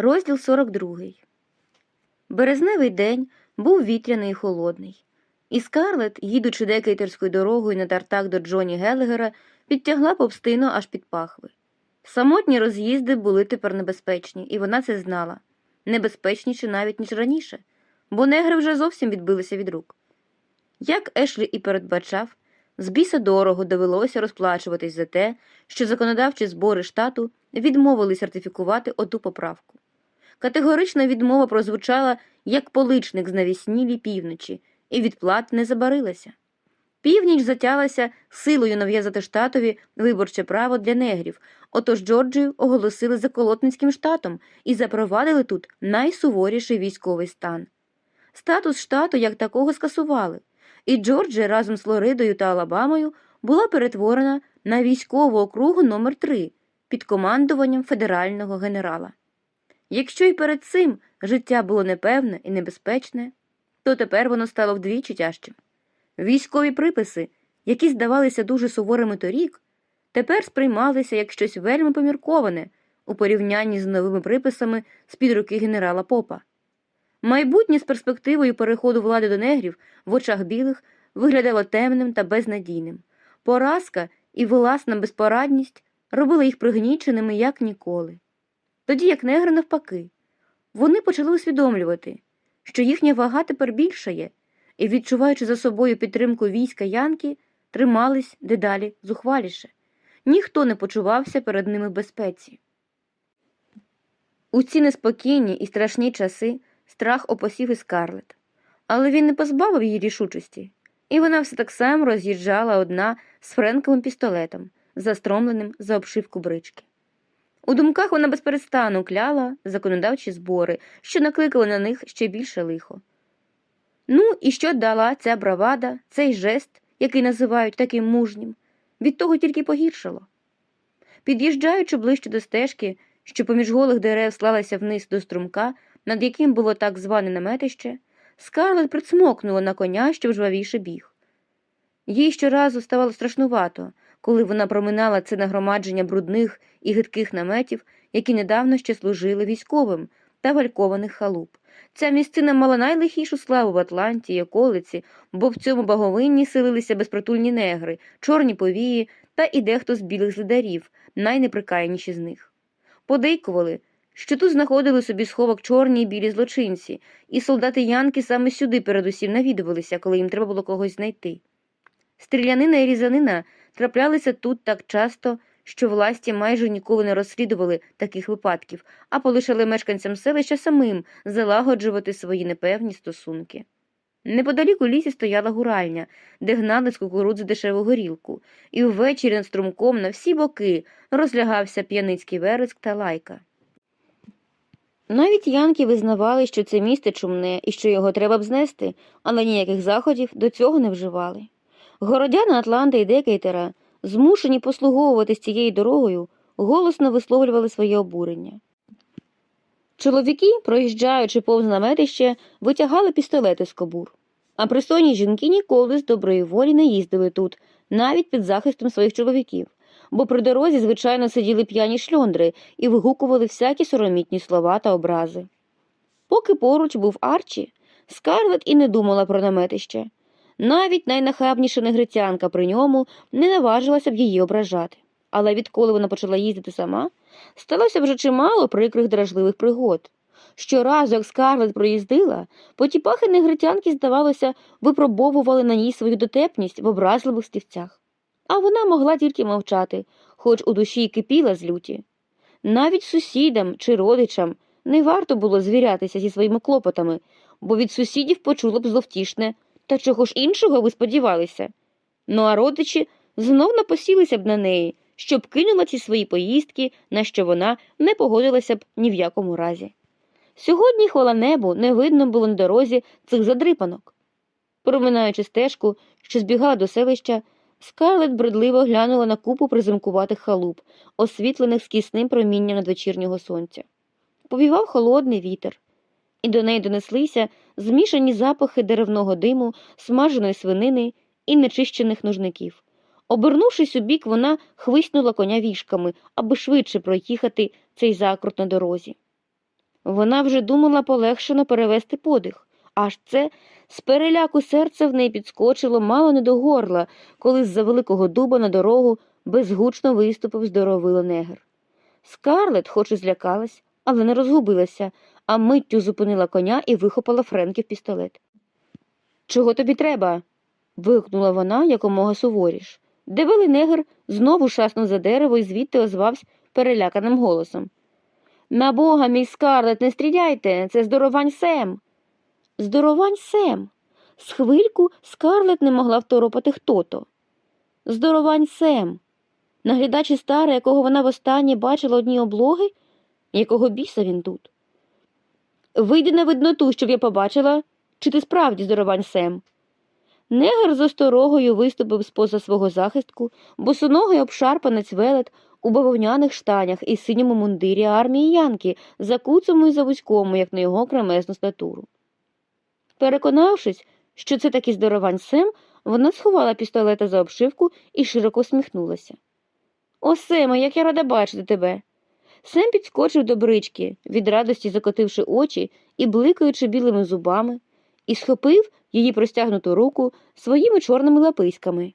Розділ 42. Березневий день був вітряний і холодний. І Скарлет, їдучи декейтерською дорогою на тартак до Джоні Гелегера, підтягла повстину аж під пахви. Самотні роз'їзди були тепер небезпечні, і вона це знала. Небезпечніші навіть, ніж раніше, бо негри вже зовсім відбилися від рук. Як Ешлі і передбачав, з біса дорого довелося розплачуватись за те, що законодавчі збори штату відмовили сертифікувати оту поправку. Категорична відмова прозвучала як поличник з навіснілі півночі, і відплат не забарилася. Північ затялася силою нав'язати штатові виборче право для негрів, отож Джорджію оголосили заколотницьким штатом і запровадили тут найсуворіший військовий стан. Статус штату як такого скасували, і Джорджія разом з Флоридою та Алабамою була перетворена на військову округу номер 3 під командуванням федерального генерала. Якщо й перед цим життя було непевне і небезпечне, то тепер воно стало вдвічі тяжчим. Військові приписи, які здавалися дуже суворими торік, тепер сприймалися як щось вельми помірковане у порівнянні з новими приписами з під руки генерала Попа. Майбутнє з перспективою переходу влади до негрів в очах білих виглядало темним та безнадійним. Поразка і власна безпорадність робили їх пригніченими як ніколи. Тоді як негри навпаки, вони почали усвідомлювати, що їхня вага тепер більшає, і, відчуваючи за собою підтримку війська Янки, тримались дедалі зухваліше. Ніхто не почувався перед ними в безпеці. У ці неспокійні і страшні часи страх опосів і скарлет, але він не позбавив її рішучості, і вона все так само роз'їжджала одна з френковим пістолетом, застромленим за обшивку брички. У думках вона безперестану кляла законодавчі збори, що накликали на них ще більше лихо. Ну, і що дала ця бравада, цей жест, який називають таким мужнім, від того тільки погіршало. Під'їжджаючи ближче до стежки, що поміж голих дерев слалася вниз до струмка, над яким було так зване наметище, скарлет прицмокнула на коня, що жвавіше біг. Їй щоразу ставало страшнувато, коли вона проминала це нагромадження брудних і гидких наметів, які недавно ще служили військовим та валькованих халуп. Ця місцина мала найлихішу славу в Атланті й околиці, бо в цьому баговинні селилися безпритульні негри, чорні повії та і дехто з білих злидарів, найнеприкаяніші з них. Подейкували, що тут знаходили собі сховок чорні й білі злочинці, і солдати Янки саме сюди передусім навідувалися, коли їм треба було когось знайти. Стрілянина і різанина траплялися тут так часто, що власті майже ніколи не розслідували таких випадків, а полишали мешканцям селища самим залагоджувати свої непевні стосунки. Неподалік у лісі стояла гуральня, де гнали з кукурудзи дешеву горілку, і ввечері над струмком на всі боки розлягався п'яницький вереск та лайка. Навіть янки визнавали, що це місце чумне і що його треба б знести, але ніяких заходів до цього не вживали. Городяни Атланти і Декейтера, змушені послуговуватись цією дорогою, голосно висловлювали своє обурення. Чоловіки, проїжджаючи повз наметище, витягали пістолети з кобур, а пристойні жінки ніколи з доброї волі не їздили тут, навіть під захистом своїх чоловіків, бо при дорозі, звичайно, сиділи п'яні шльондри і вигукували всякі соромітні слова та образи. Поки поруч був Арчі, Скарлет і не думала про наметище. Навіть найнахабніша негритянка при ньому не наважилася б її ображати. Але відколи вона почала їздити сама, сталося вже чимало прикрих дражливих пригод. Щоразу, як Скарлет проїздила, потіпахи негритянки, здавалося, випробовували на ній свою дотепність в образливих стівцях. А вона могла тільки мовчати, хоч у душі й кипіла з люті. Навіть сусідам чи родичам не варто було звірятися зі своїми клопотами, бо від сусідів почуло б зловтішне та чого ж іншого ви сподівалися? Ну а родичі знов напосілися б на неї, щоб кинула ці свої поїздки, на що вона не погодилася б ні в якому разі. Сьогодні, хвала небу, не видно було на дорозі цих задрипанок. Проминаючи стежку, що збігала до селища, Скарлет бредливо глянула на купу приземкуватих халуп, освітлених скісним промінням надвечірнього сонця. Повівав холодний вітер, і до неї донеслися змішані запахи деревного диму, смаженої свинини і нечищених нужників. Обернувшись у бік, вона хвиснула коня вішками, аби швидше проїхати цей закрут на дорозі. Вона вже думала полегшено перевести подих. Аж це з переляку серце в неї підскочило мало не до горла, коли з-за великого дуба на дорогу безгучно виступив здоровий негр. Скарлет, хоч і злякалась, але не розгубилася, а миттю зупинила коня і вихопила Френків пістолет. Чого тобі треба? вигукнула вона якомога суворіш. Дебелий негр знову шаснув за дерево і звідти озвався переляканим голосом. На бога, мій скарлет, не стріляйте, це здоровань Сем. Здоровань Сем. З хвильку скарлет не могла второпати хто то. Здоровань Сем. Наглядач із стара, якого вона востаннє бачила одні облоги, якого біса він тут. Вийди на видноту, щоб я побачила, чи ти справді здоровань Сем. Негр з осторогою виступив з поза свого захистку, босоногий обшарпанець велет у бавовняних штанях і синьому мундирі армії Янки, закуцому і завузькому, як на його кремезну статуру. Переконавшись, що це таки здоровань Сем, вона сховала пістолета за обшивку і широко всміхнулася. О, Семе, як я рада бачити тебе. Сем підскочив до брички, від радості закотивши очі і бликаючи білими зубами, і схопив її простягнуту руку своїми чорними лаписьками.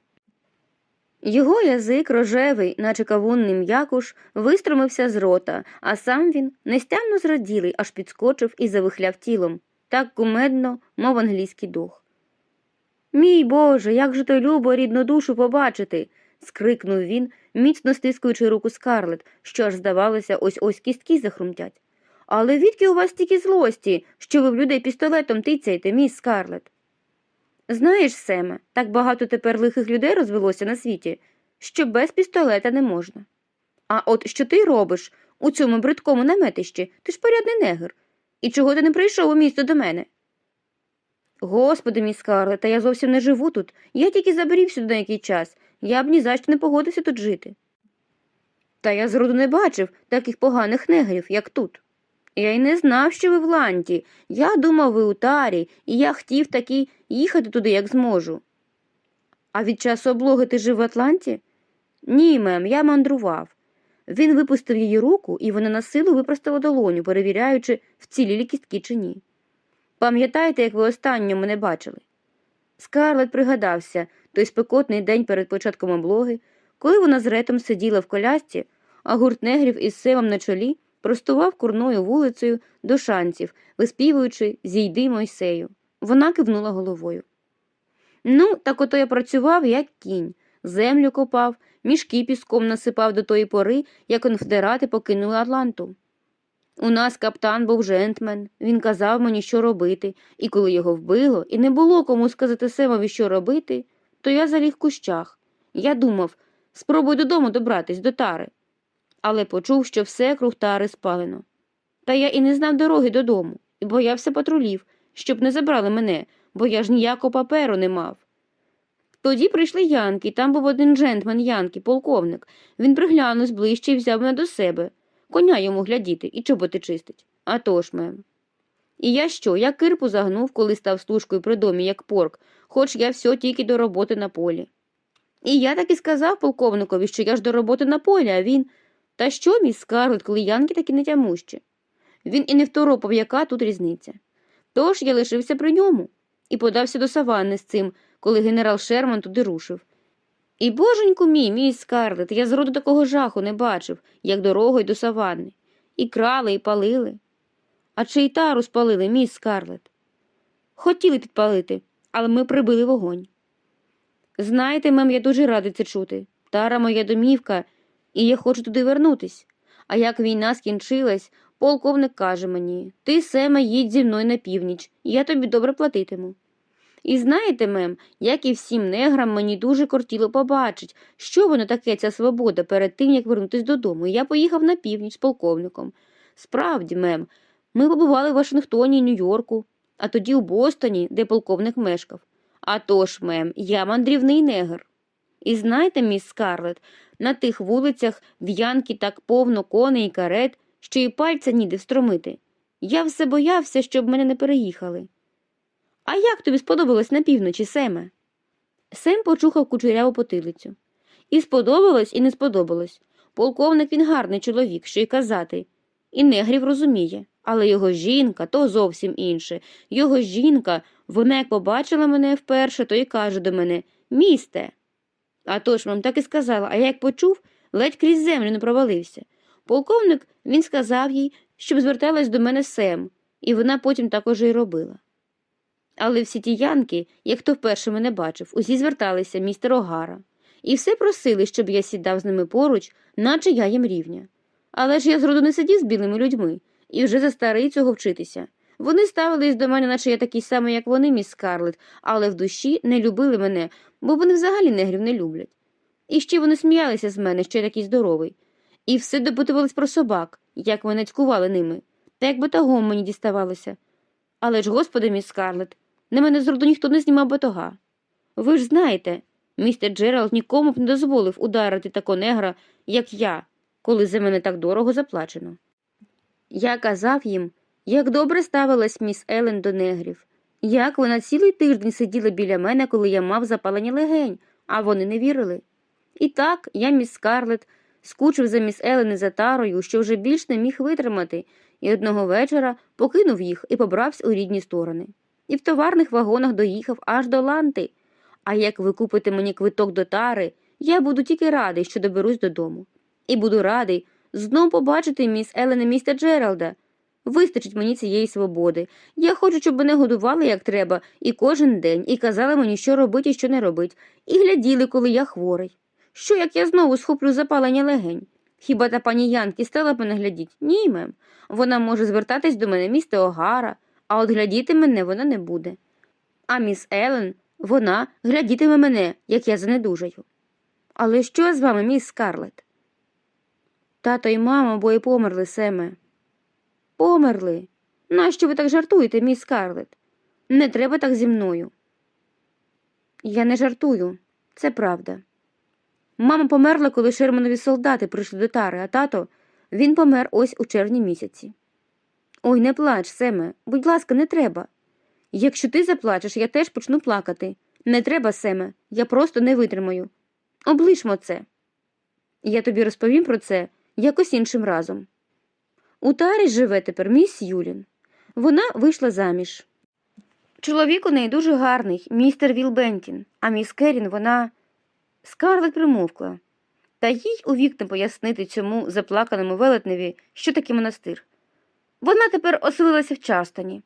Його язик рожевий, наче кавунний м'якуш, вистромився з рота, а сам він, нестямно зраділий, аж підскочив і завихляв тілом, так кумедно, мов англійський дух. Мій Боже, як же то любо рідну душу побачити. Скрикнув він, міцно стискуючи руку скарлет, що аж здавалося, ось ось кістки захрумтять. Але відки у вас тільки злості, що ви в людей пістолетом тицяєте, міс Скарлет? Знаєш, Семе, так багато тепер лихих людей розвелося на світі, що без пістолета не можна. А от що ти робиш у цьому бридкому наметищі, ти ж порядний негр. І чого ти не прийшов у місто до мене? Господи, мій Скарлет, та я зовсім не живу тут. Я тільки заберів сюди на який час. Я б ні за що не погодився тут жити. Та я зроду не бачив таких поганих негрів, як тут. Я й не знав, що ви в ланті. Я думав, ви у тарі, і я хотів таки їхати туди, як зможу. А від часу облоги ти жив в Атланті? Ні, мем, я мандрував. Він випустив її руку, і вона на силу випростала долоню, перевіряючи, вцілілі кістки чи ні. Пам'ятаєте, як ви останньо мене бачили? Скарлет пригадався той спекотний день перед початком облоги, коли вона з ретом сиділа в колясці, а гурт негрів із севом на чолі простував курною вулицею до шанців, виспівуючи зійди Мойсею. Вона кивнула головою. Ну, так ото я працював, як кінь, землю копав, мішки піском насипав до тої пори, як конфедерати покинули Атланту. У нас каптан був жентмен, він казав мені, що робити, і коли його вбило, і не було кому сказати Семові, що робити, то я заліг в кущах. Я думав, спробуй додому добратись до тари. Але почув, що все круг тари спалено. Та я і не знав дороги додому, і боявся патрулів, щоб не забрали мене, бо я ж ніякого паперу не мав. Тоді прийшли Янки, там був один джентльмен Янки, полковник. Він приглянувся ближче і взяв мене до себе. Коня йому глядіти і чоботи чистить. А то ж, мем. І я що? Я кирпу загнув, коли став служкою при домі, як порк, хоч я все тільки до роботи на полі. І я так і сказав полковникові, що я ж до роботи на полі, а він. Та що, мій Скарлет, коли Янки такі не тямущі? Він і не второпав, яка тут різниця. Тож я лишився при ньому і подався до саванни з цим, коли генерал Шерман туди рушив. І, боженьку мій, мій Скарлет, я зроду такого жаху не бачив, як дорогою до саванни. І крали, і палили. А чи й тару спалили, мій Скарлет? Хотіли підпалити, але ми прибили вогонь. Знаєте, мем, я дуже радий це чути. Тара моя домівка, і я хочу туди вернутись. А як війна скінчилась, полковник каже мені ти, Семе, їдь зі мною на північ, я тобі добре платитиму. І знаєте, мем, як і всім неграм мені дуже кортіло побачить, що воно таке ця свобода перед тим, як вернутись додому, я поїхав на північ з полковником. Справді, мем, ми побували в Вашингтоні Нью-Йорку, а тоді у Бостоні, де полковник мешкав. А тож, мем, я мандрівний негр. І знаєте, міс Скарлет, на тих вулицях в Янки так повно коней і карет, що і пальця ніде встромити. Я все боявся, щоб мене не переїхали. А як тобі сподобалось на півночі, Семе? Сем почухав кучеряву потилицю. І сподобалось, і не сподобалось. Полковник він гарний чоловік, що й казати, і негрів розуміє. Але його жінка то зовсім інше. Його жінка, вона як побачила мене вперше, то й каже до мене Місте. А то ж вам так і сказала, а я як почув, ледь крізь землю не провалився. Полковник він сказав їй, щоб зверталась до мене Сем, і вона потім також і робила. Але всі ті янки, як хто вперше мене бачив, усі зверталися містер Огара, і все просили, щоб я сідав з ними поруч, наче я їм рівня. Але ж я зроду не сидів з білими людьми, і вже за старий цього вчитися. Вони ставились до мене, наче я такий самий, як вони, міс Скарлетт, але в душі не любили мене, бо вони взагалі негрів не люблять. І ще вони сміялися з мене, що я такий здоровий. І все допитувались про собак, як вони цькували ними, та як батагом мені діставалося. Але ж, господи, міс Скарлетт, на мене зроду ніхто не знімав батога. Ви ж знаєте, містер Джеральд нікому б не дозволив ударити тако негра, як я, коли за мене так дорого заплачено. Я казав їм, як добре ставилась міс Елен до негрів, як вона цілий тиждень сиділа біля мене, коли я мав запалення легень, а вони не вірили. І так я, міс Скарлетт, скучив за міс Елен і за тарою, що вже більш не міг витримати, і одного вечора покинув їх і побрався у рідні сторони. І в товарних вагонах доїхав аж до ланти. А як ви купите мені квиток до тари, я буду тільки радий, що доберусь додому. І буду радий знов побачити міс Елен і містер Джералда. Вистачить мені цієї свободи. Я хочу, щоб мене годували як треба, і кожен день, і казали мені, що робить і що не робить, і гляділи, коли я хворий. Що як я знову схоплю запалення легень? Хіба та пані Янки стала б мене глядіть? Ні, мем. Вона може звертатись до мене місте Огара, а от глядіти мене вона не буде. А міс Елен, вона глядітиме мене, як я занедужаю. Але що з вами, міс Скарлетт? Тато і мама обоє померли, Семе. Померли. Нащо ви так жартуєте, міс Скарлетт? Не треба так зі мною. Я не жартую, це правда. Мама померла, коли Шерманові солдати прийшли до тари, а тато він помер ось у червні місяці. Ой, не плач, Семе, будь ласка, не треба. Якщо ти заплачеш, я теж почну плакати. Не треба, Семе, я просто не витримаю. Облишмо це. Я тобі розповім про це якось іншим разом. У тарі живе тепер міс Юлін. Вона вийшла заміж. Чоловік у неї дуже гарний, містер Вілбентін, а міс Керін вона. Скарлет примовкла, та їй у вікна пояснити цьому заплаканому велетневі, що таке монастир. Вона тепер оселилася в Частоні,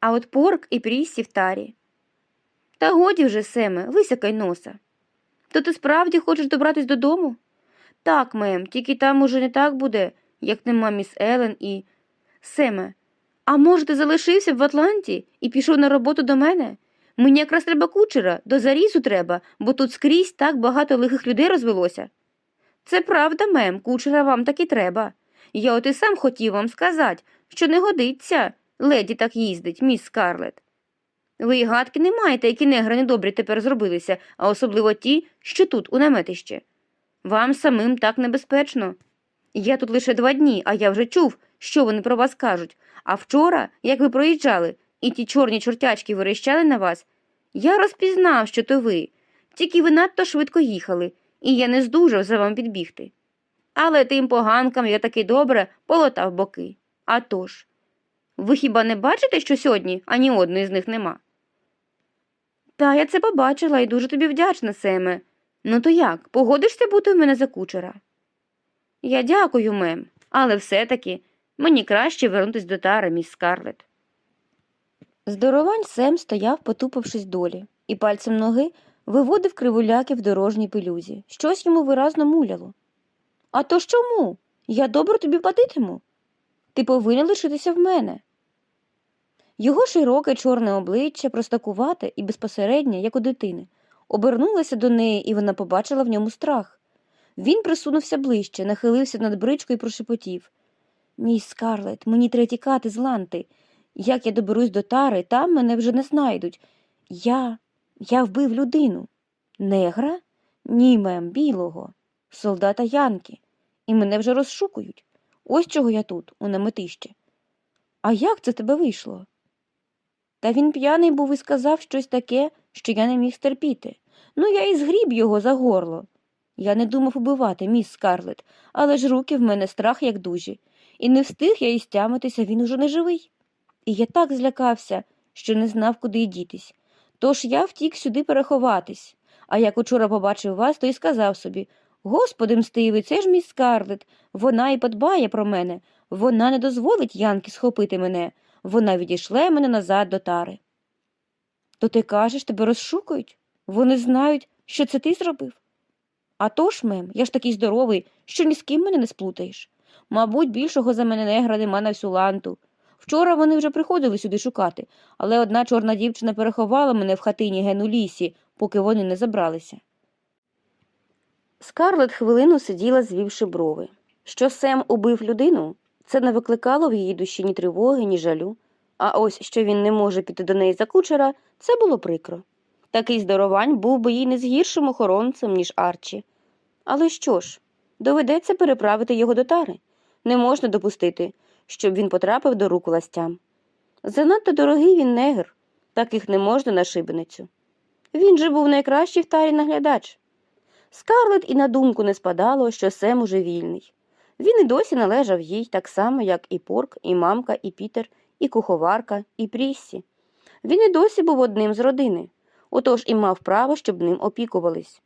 а от порк і пріссі в тарі. Та годі вже, Семе, висякай носа. То ти справді хочеш добратись додому? Так, мем, тільки там уже не так буде, як нема міс Елен і. Семе, а може, ти залишився в Атланті і пішов на роботу до мене? Мені якраз треба кучера, до зарізу треба, бо тут скрізь так багато лихих людей розвелося. Це правда, мем, кучера вам таки треба. Я от і сам хотів вам сказати, що не годиться леді так їздить, міс Скарлет. Ви й гадки не маєте, які негри недобрі тепер зробилися, а особливо ті, що тут, у наметище. Вам самим так небезпечно. Я тут лише два дні, а я вже чув, що вони про вас кажуть. А вчора, як ви проїжджали, і ті чорні чортячки вирощали на вас, я розпізнав, що то ви, тільки ви надто швидко їхали, і я не здужав за вам підбігти. Але тим поганкам я таки добре полотав боки. А тож, ви хіба не бачите, що сьогодні ані одної з них нема? Та я це побачила і дуже тобі вдячна, Семе. Ну то як, погодишся бути в мене за кучера? Я дякую, мем, але все-таки мені краще вернутись до тара, міс Скарлетт. Здоровань Сем стояв, потупившись долі, і пальцем ноги виводив кривуляки в дорожній пилюзі. Щось йому виразно муляло. А то ж чому? Я добре тобі платитиму. Ти повинен лишитися в мене. Його широке чорне обличчя, простакувате і безпосереднє, як у дитини, обернулося до неї, і вона побачила в ньому страх. Він присунувся ближче, нахилився над бричкою і прошепотів Мій Скарлет, мені треба тікати з ланти. Як я доберусь до тари, там мене вже не знайдуть. Я. Я вбив людину. Негра? Ні, мем, білого, солдата Янки. І мене вже розшукують. Ось чого я тут, у наметищі. А як це тебе вийшло? Та він п'яний був і сказав щось таке, що я не міг стерпіти. Ну, я і згріб його за горло. Я не думав убивати, міс Скарлет, але ж руки в мене страх, як дужі. і не встиг я і стямитися, він уже не живий. І я так злякався, що не знав, куди й дітись. Тож я втік сюди переховатись. А як учора побачив вас, то й сказав собі Господи мстивий, це ж мій скарлет. Вона і подбає про мене. Вона не дозволить Янки схопити мене. Вона відійшле мене назад до тари. То ти кажеш, тебе розшукають? Вони знають, що це ти зробив? А то мем, я ж такий здоровий, що ні з ким мене не сплутаєш. Мабуть, більшого за мене негра нема на всю ланту. Вчора вони вже приходили сюди шукати, але одна чорна дівчина переховала мене в хатині ген у лісі, поки вони не забралися. Скарлет хвилину сиділа, звівши брови. Що Сем убив людину, це не викликало в її душі ні тривоги, ні жалю. А ось що він не може піти до неї за кучера, це було прикро. Такий здоровань був би їй не з гіршим охоронцем, ніж Арчі. Але що ж, доведеться переправити його до тари. Не можна допустити, щоб він потрапив до рук властям. Занадто дорогий він негр, таких не можна на шибеницю. Він же був найкращий в тарі наглядач. Скарлет і на думку не спадало, що Сем уже вільний. Він і досі належав їй так само, як і Порк, і мамка, і Пітер, і куховарка, і Пріссі. Він і досі був одним з родини, отож і мав право, щоб ним опікувались.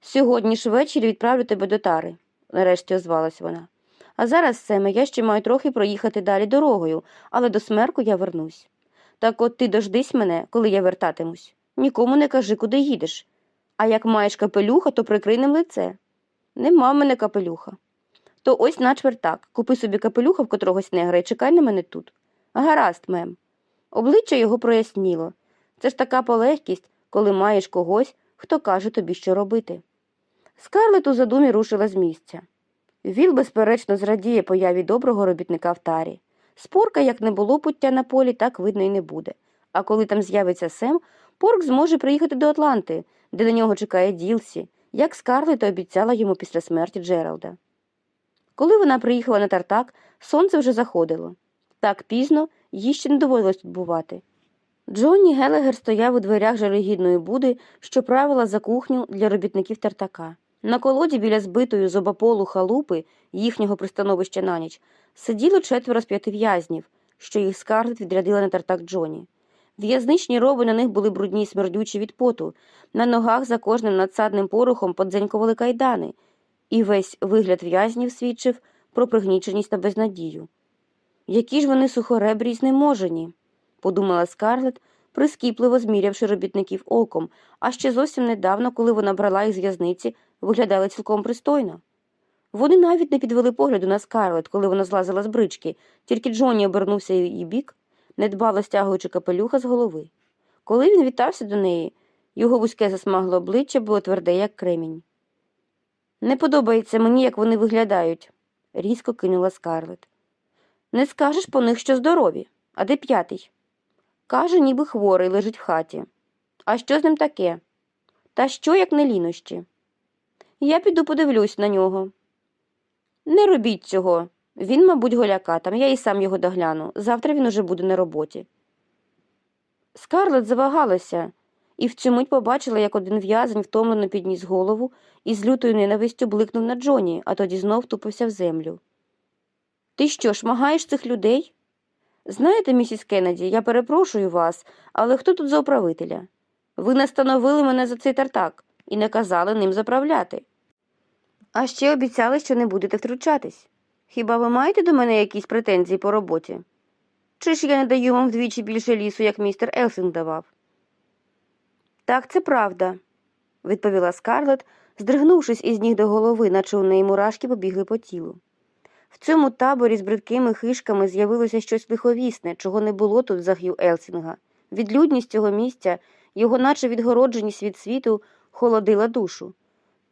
Сьогодні ж ввечері відправлю тебе до тари, нарешті озвалась вона. А зараз, Семе, я ще маю трохи проїхати далі дорогою, але до смерку я вернусь. Так от ти дождись мене, коли я вертатимусь. Нікому не кажи, куди їдеш. А як маєш капелюха, то прикрий ним лице. Нема в мене капелюха. То ось начверть так. Купи собі капелюха в котрогось негра і чекай на мене тут. Гаразд, мем. Обличчя його проясніло. Це ж така полегкість, коли маєш когось, хто каже тобі, що робити. Скарлет у задумі рушила з місця. Віл, безперечно, зрадіє появі доброго робітника в тарі. Спорка, як не було пуття на полі, так видно і не буде. А коли там з'явиться Сем, Порк зможе приїхати до Атланти, де на нього чекає Ділсі, як Скарлет обіцяла йому після смерті Джералда. Коли вона приїхала на тартак, сонце вже заходило. Так пізно їй ще не доводилось тут бувати. Джонні Гелегер стояв у дверях жалюгідної буди, що правила за кухню для робітників тартака. На колоді біля збитої з обополу халупи їхнього пристановища на ніч сиділо четверо з п'яти в'язнів, що їх скарлет відрядила на тартак Джоні. В'язничні роби на них були брудні й смердючі від поту, на ногах за кожним надсадним порохом подзенькували кайдани, і весь вигляд в'язнів свідчив про пригніченість та безнадію. Які ж вони сухоребрі й знеможені, подумала скарлет, прискіпливо змірявши робітників оком, а ще зовсім недавно, коли вона брала їх з в'язниці, виглядали цілком пристойно. Вони навіть не підвели погляду на скарлет, коли вона злазила з брички, тільки Джонні обернувся її бік, недбало стягуючи капелюха з голови. Коли він вітався до неї, його вузьке засмагле обличчя було тверде, як кремінь. Не подобається мені, як вони виглядають, різко кинула скарлет. Не скажеш по них, що здорові, а де п'ятий? Каже, ніби хворий лежить в хаті. А що з ним таке? Та що, як не лінощі? Я піду подивлюсь на нього. Не робіть цього. Він, мабуть, голяка, там я і сам його догляну. Завтра він уже буде на роботі. Скарлет завагалася і в цю мить побачила, як один в'язень втомлено підніс голову і з лютою ненавистю бликнув на Джоні, а тоді знов тупився в землю. Ти що, шмагаєш цих людей? Знаєте, місіс Кеннеді, я перепрошую вас, але хто тут за управителя? Ви настановили мене за цей тартак і не казали ним заправляти. А ще обіцяли, що не будете втручатись. Хіба ви маєте до мене якісь претензії по роботі? Чи ж я не даю вам вдвічі більше лісу, як містер Елсинг давав? Так, це правда, відповіла Скарлет, здригнувшись із ніг до голови, наче у неї мурашки побігли по тілу. В цьому таборі з бридкими хижками з'явилося щось лиховісне, чого не було тут за Х'ю Елсінга. Відлюдність цього місця, його наче відгородженість від світу, холодила душу.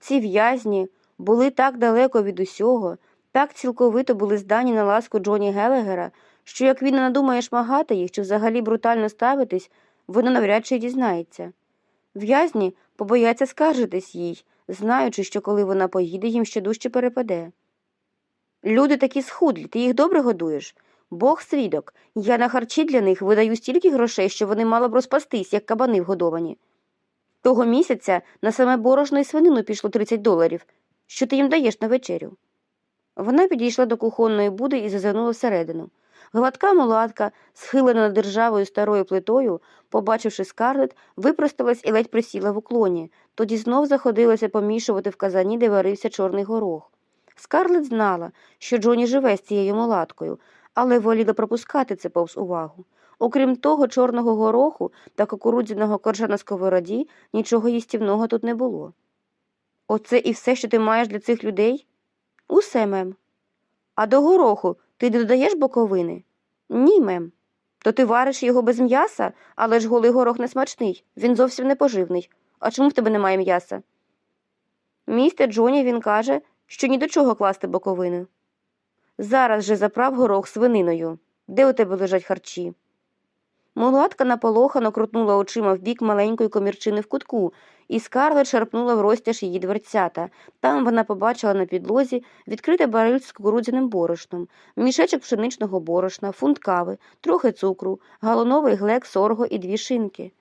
Ці в'язні були так далеко від усього, так цілковито були здані на ласку Джоні Гелегера, що як він не надумає шмагати їх чи взагалі брутально ставитись, воно навряд чи дізнається. В'язні побояться скаржитись їй, знаючи, що коли вона поїде, їм ще дужче перепаде. Люди такі схудлі, ти їх добре годуєш. Бог свідок, я на харчі для них видаю стільки грошей, що вони мало б розпастись, як кабани вгодовані. Того місяця на саме борошно і свинину пішло 30 доларів. Що ти їм даєш на вечерю? Вона підійшла до кухонної буди і зазирнула всередину. Гладка мулатка, схилена над державою старою плитою, побачивши скарлет, випросталась і ледь присіла в уклоні, тоді знов заходилася помішувати в казані, де варився чорний горох. Скарлет знала, що Джоні живе з цією мулаткою, але воліла пропускати це повз увагу. Окрім того, чорного гороху та кукурудзяного коржа на сковороді, нічого їстівного тут не було. Оце і все, що ти маєш для цих людей? Усе, мем. А до гороху ти додаєш боковини? Ні, мем. То ти вариш його без м'яса, але ж голий горох не смачний, він зовсім не поживний. А чому в тебе немає м'яса? Містер Джоні він каже, що ні до чого класти боковини. Зараз же заправ горох свининою. Де у тебе лежать харчі? Мулатка наполохано крутнула очима в бік маленької комірчини в кутку, і скарлет шарпнула в розтяж її дверцята. Там вона побачила на підлозі відкрите бариль з кукурудзяним борошном, мішечок пшеничного борошна, фунт кави, трохи цукру, галоновий глек, сорго і дві шинки.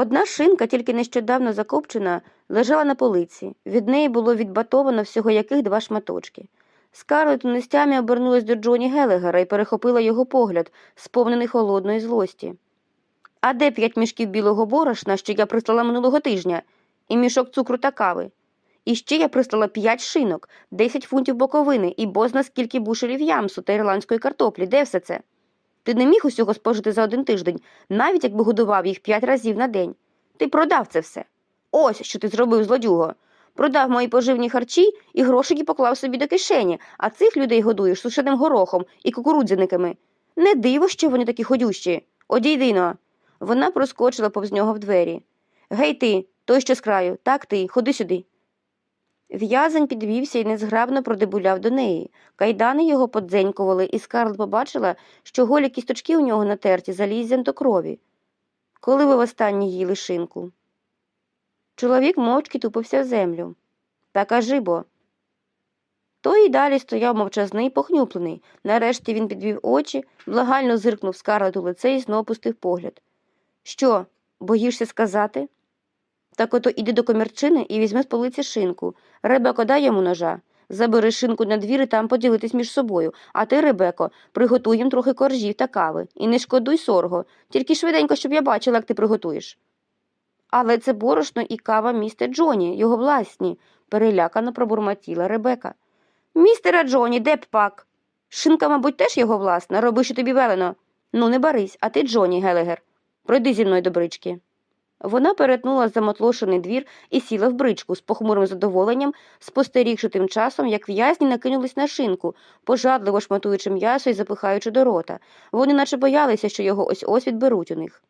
Одна шинка, тільки нещодавно закопчена, лежала на полиці. Від неї було відбатовано всього яких два шматочки. Скарлет у нестямі обернулась до Джоні Гелегера і перехопила його погляд, сповнений холодної злості. А де п'ять мішків білого борошна, що я прислала минулого тижня, і мішок цукру та кави? І ще я прислала п'ять шинок, десять фунтів боковини і бозна скільки бушелів ямсу та ірландської картоплі. Де все це? Ти не міг усього спожити за один тиждень, навіть якби годував їх п'ять разів на день. Ти продав це все. Ось що ти зробив, злодюго. Продав мої поживні харчі і грошики поклав собі до кишені, а цих людей годуєш сушеним горохом і кукурудзяниками. Не диво, що вони такі ходющі. Одійди но. Вона проскочила повз нього в двері. Гей ти, той що з краю, так ти, ходи сюди. В'язень підвівся і незграбно продебуляв до неї. Кайдани його подзенькували, і Скарлет побачила, що голі кісточки у нього натерті заліззям до крові. Коли ви востаннє їли шинку? Чоловік мовчки тупився в землю. Та кажи бо. Той і далі стояв мовчазний, похнюплений. Нарешті він підвів очі, благально зиркнув Скарлет у лице і знов опустив погляд. Що, боїшся сказати? Так ото іди до комірчини і візьми з полиці шинку. Ребеко, дай йому ножа. Забери шинку на двір і там поділитись між собою. А ти, Ребеко, приготуй їм трохи коржів та кави. І не шкодуй сорго. Тільки швиденько, щоб я бачила, як ти приготуєш. Але це борошно і кава містер Джоні, його власні, перелякано пробурмотіла Ребека. Містера Джоні, де б пак? Шинка, мабуть, теж його власна, роби, що тобі велено. Ну, не барись, а ти Джоні, Гелегер. Пройди зі мною до брички. Вона перетнула замотлошений двір і сіла в бричку з похмурим задоволенням, спостерігши тим часом, як в'язні накинулись на шинку, пожадливо шматуючи м'ясо і запихаючи до рота. Вони наче боялися, що його ось ось відберуть у них.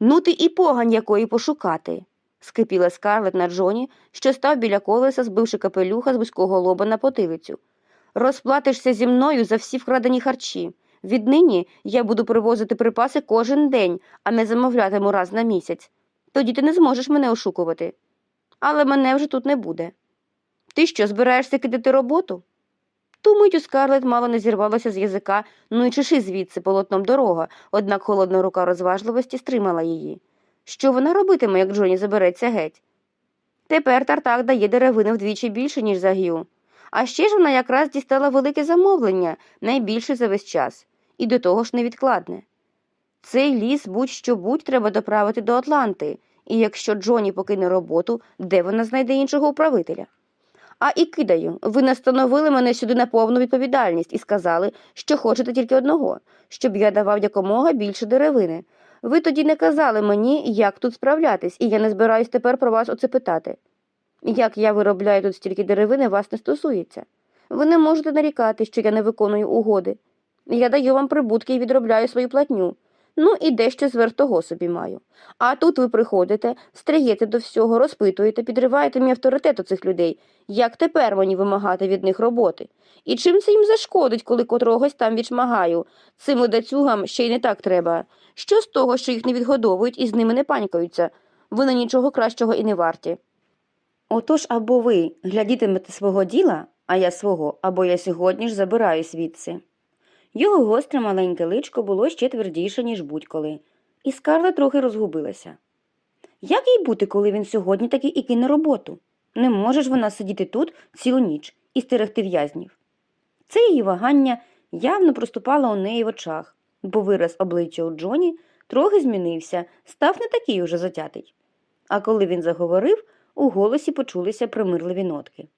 Ну ти і погань якої пошукати. скипіла скарлет на Джоні, що став біля колеса, збивши капелюха з вузького лоба на потилицю. Розплатишся зі мною за всі вкрадені харчі. Віднині я буду привозити припаси кожен день, а не замовлятиму раз на місяць. Тоді ти не зможеш мене ошукувати. Але мене вже тут не буде. Ти що, збираєшся кидати роботу? Ту мить у Скарлет мало не зірвалося з язика, ну і чеши звідси полотном дорога, однак холодна рука розважливості стримала її. Що вона робитиме, як Джоні забереться геть? Тепер тартак дає деревини вдвічі більше, ніж за гю. А ще ж вона якраз дістала велике замовлення, найбільше за весь час, і до того ж невідкладне. Цей ліс будь-що будь треба доправити до Атланти, і якщо Джоні покине роботу, де вона знайде іншого управителя? А і кидаю, ви настановили мене сюди на повну відповідальність і сказали, що хочете тільки одного, щоб я давав якомога більше деревини. Ви тоді не казали мені, як тут справлятись, і я не збираюсь тепер про вас оце питати. Як я виробляю тут стільки деревини, вас не стосується. Ви не можете нарікати, що я не виконую угоди. Я даю вам прибутки і відробляю свою платню. Ну і дещо зверх того собі маю. А тут ви приходите, стриєте до всього, розпитуєте, підриваєте мій авторитет у цих людей. Як тепер мені вимагати від них роботи? І чим це їм зашкодить, коли котрогось там відшмагаю? Цим ледацюгам ще й не так треба. Що з того, що їх не відгодовують і з ними не панькаються? Вони нічого кращого і не варті. Отож або ви глядітимете свого діла, а я свого, або я сьогодні ж забираю звідси. Його гостре маленьке личко було ще твердіше, ніж будь-коли, і Скарла трохи розгубилася. Як їй бути, коли він сьогодні таки і кине роботу? Не може ж вона сидіти тут цілу ніч і стерегти в'язнів. Це її вагання явно проступало у неї в очах, бо вираз обличчя у Джоні трохи змінився, став не такий уже затятий. А коли він заговорив, у голосі почулися примирливі нотки.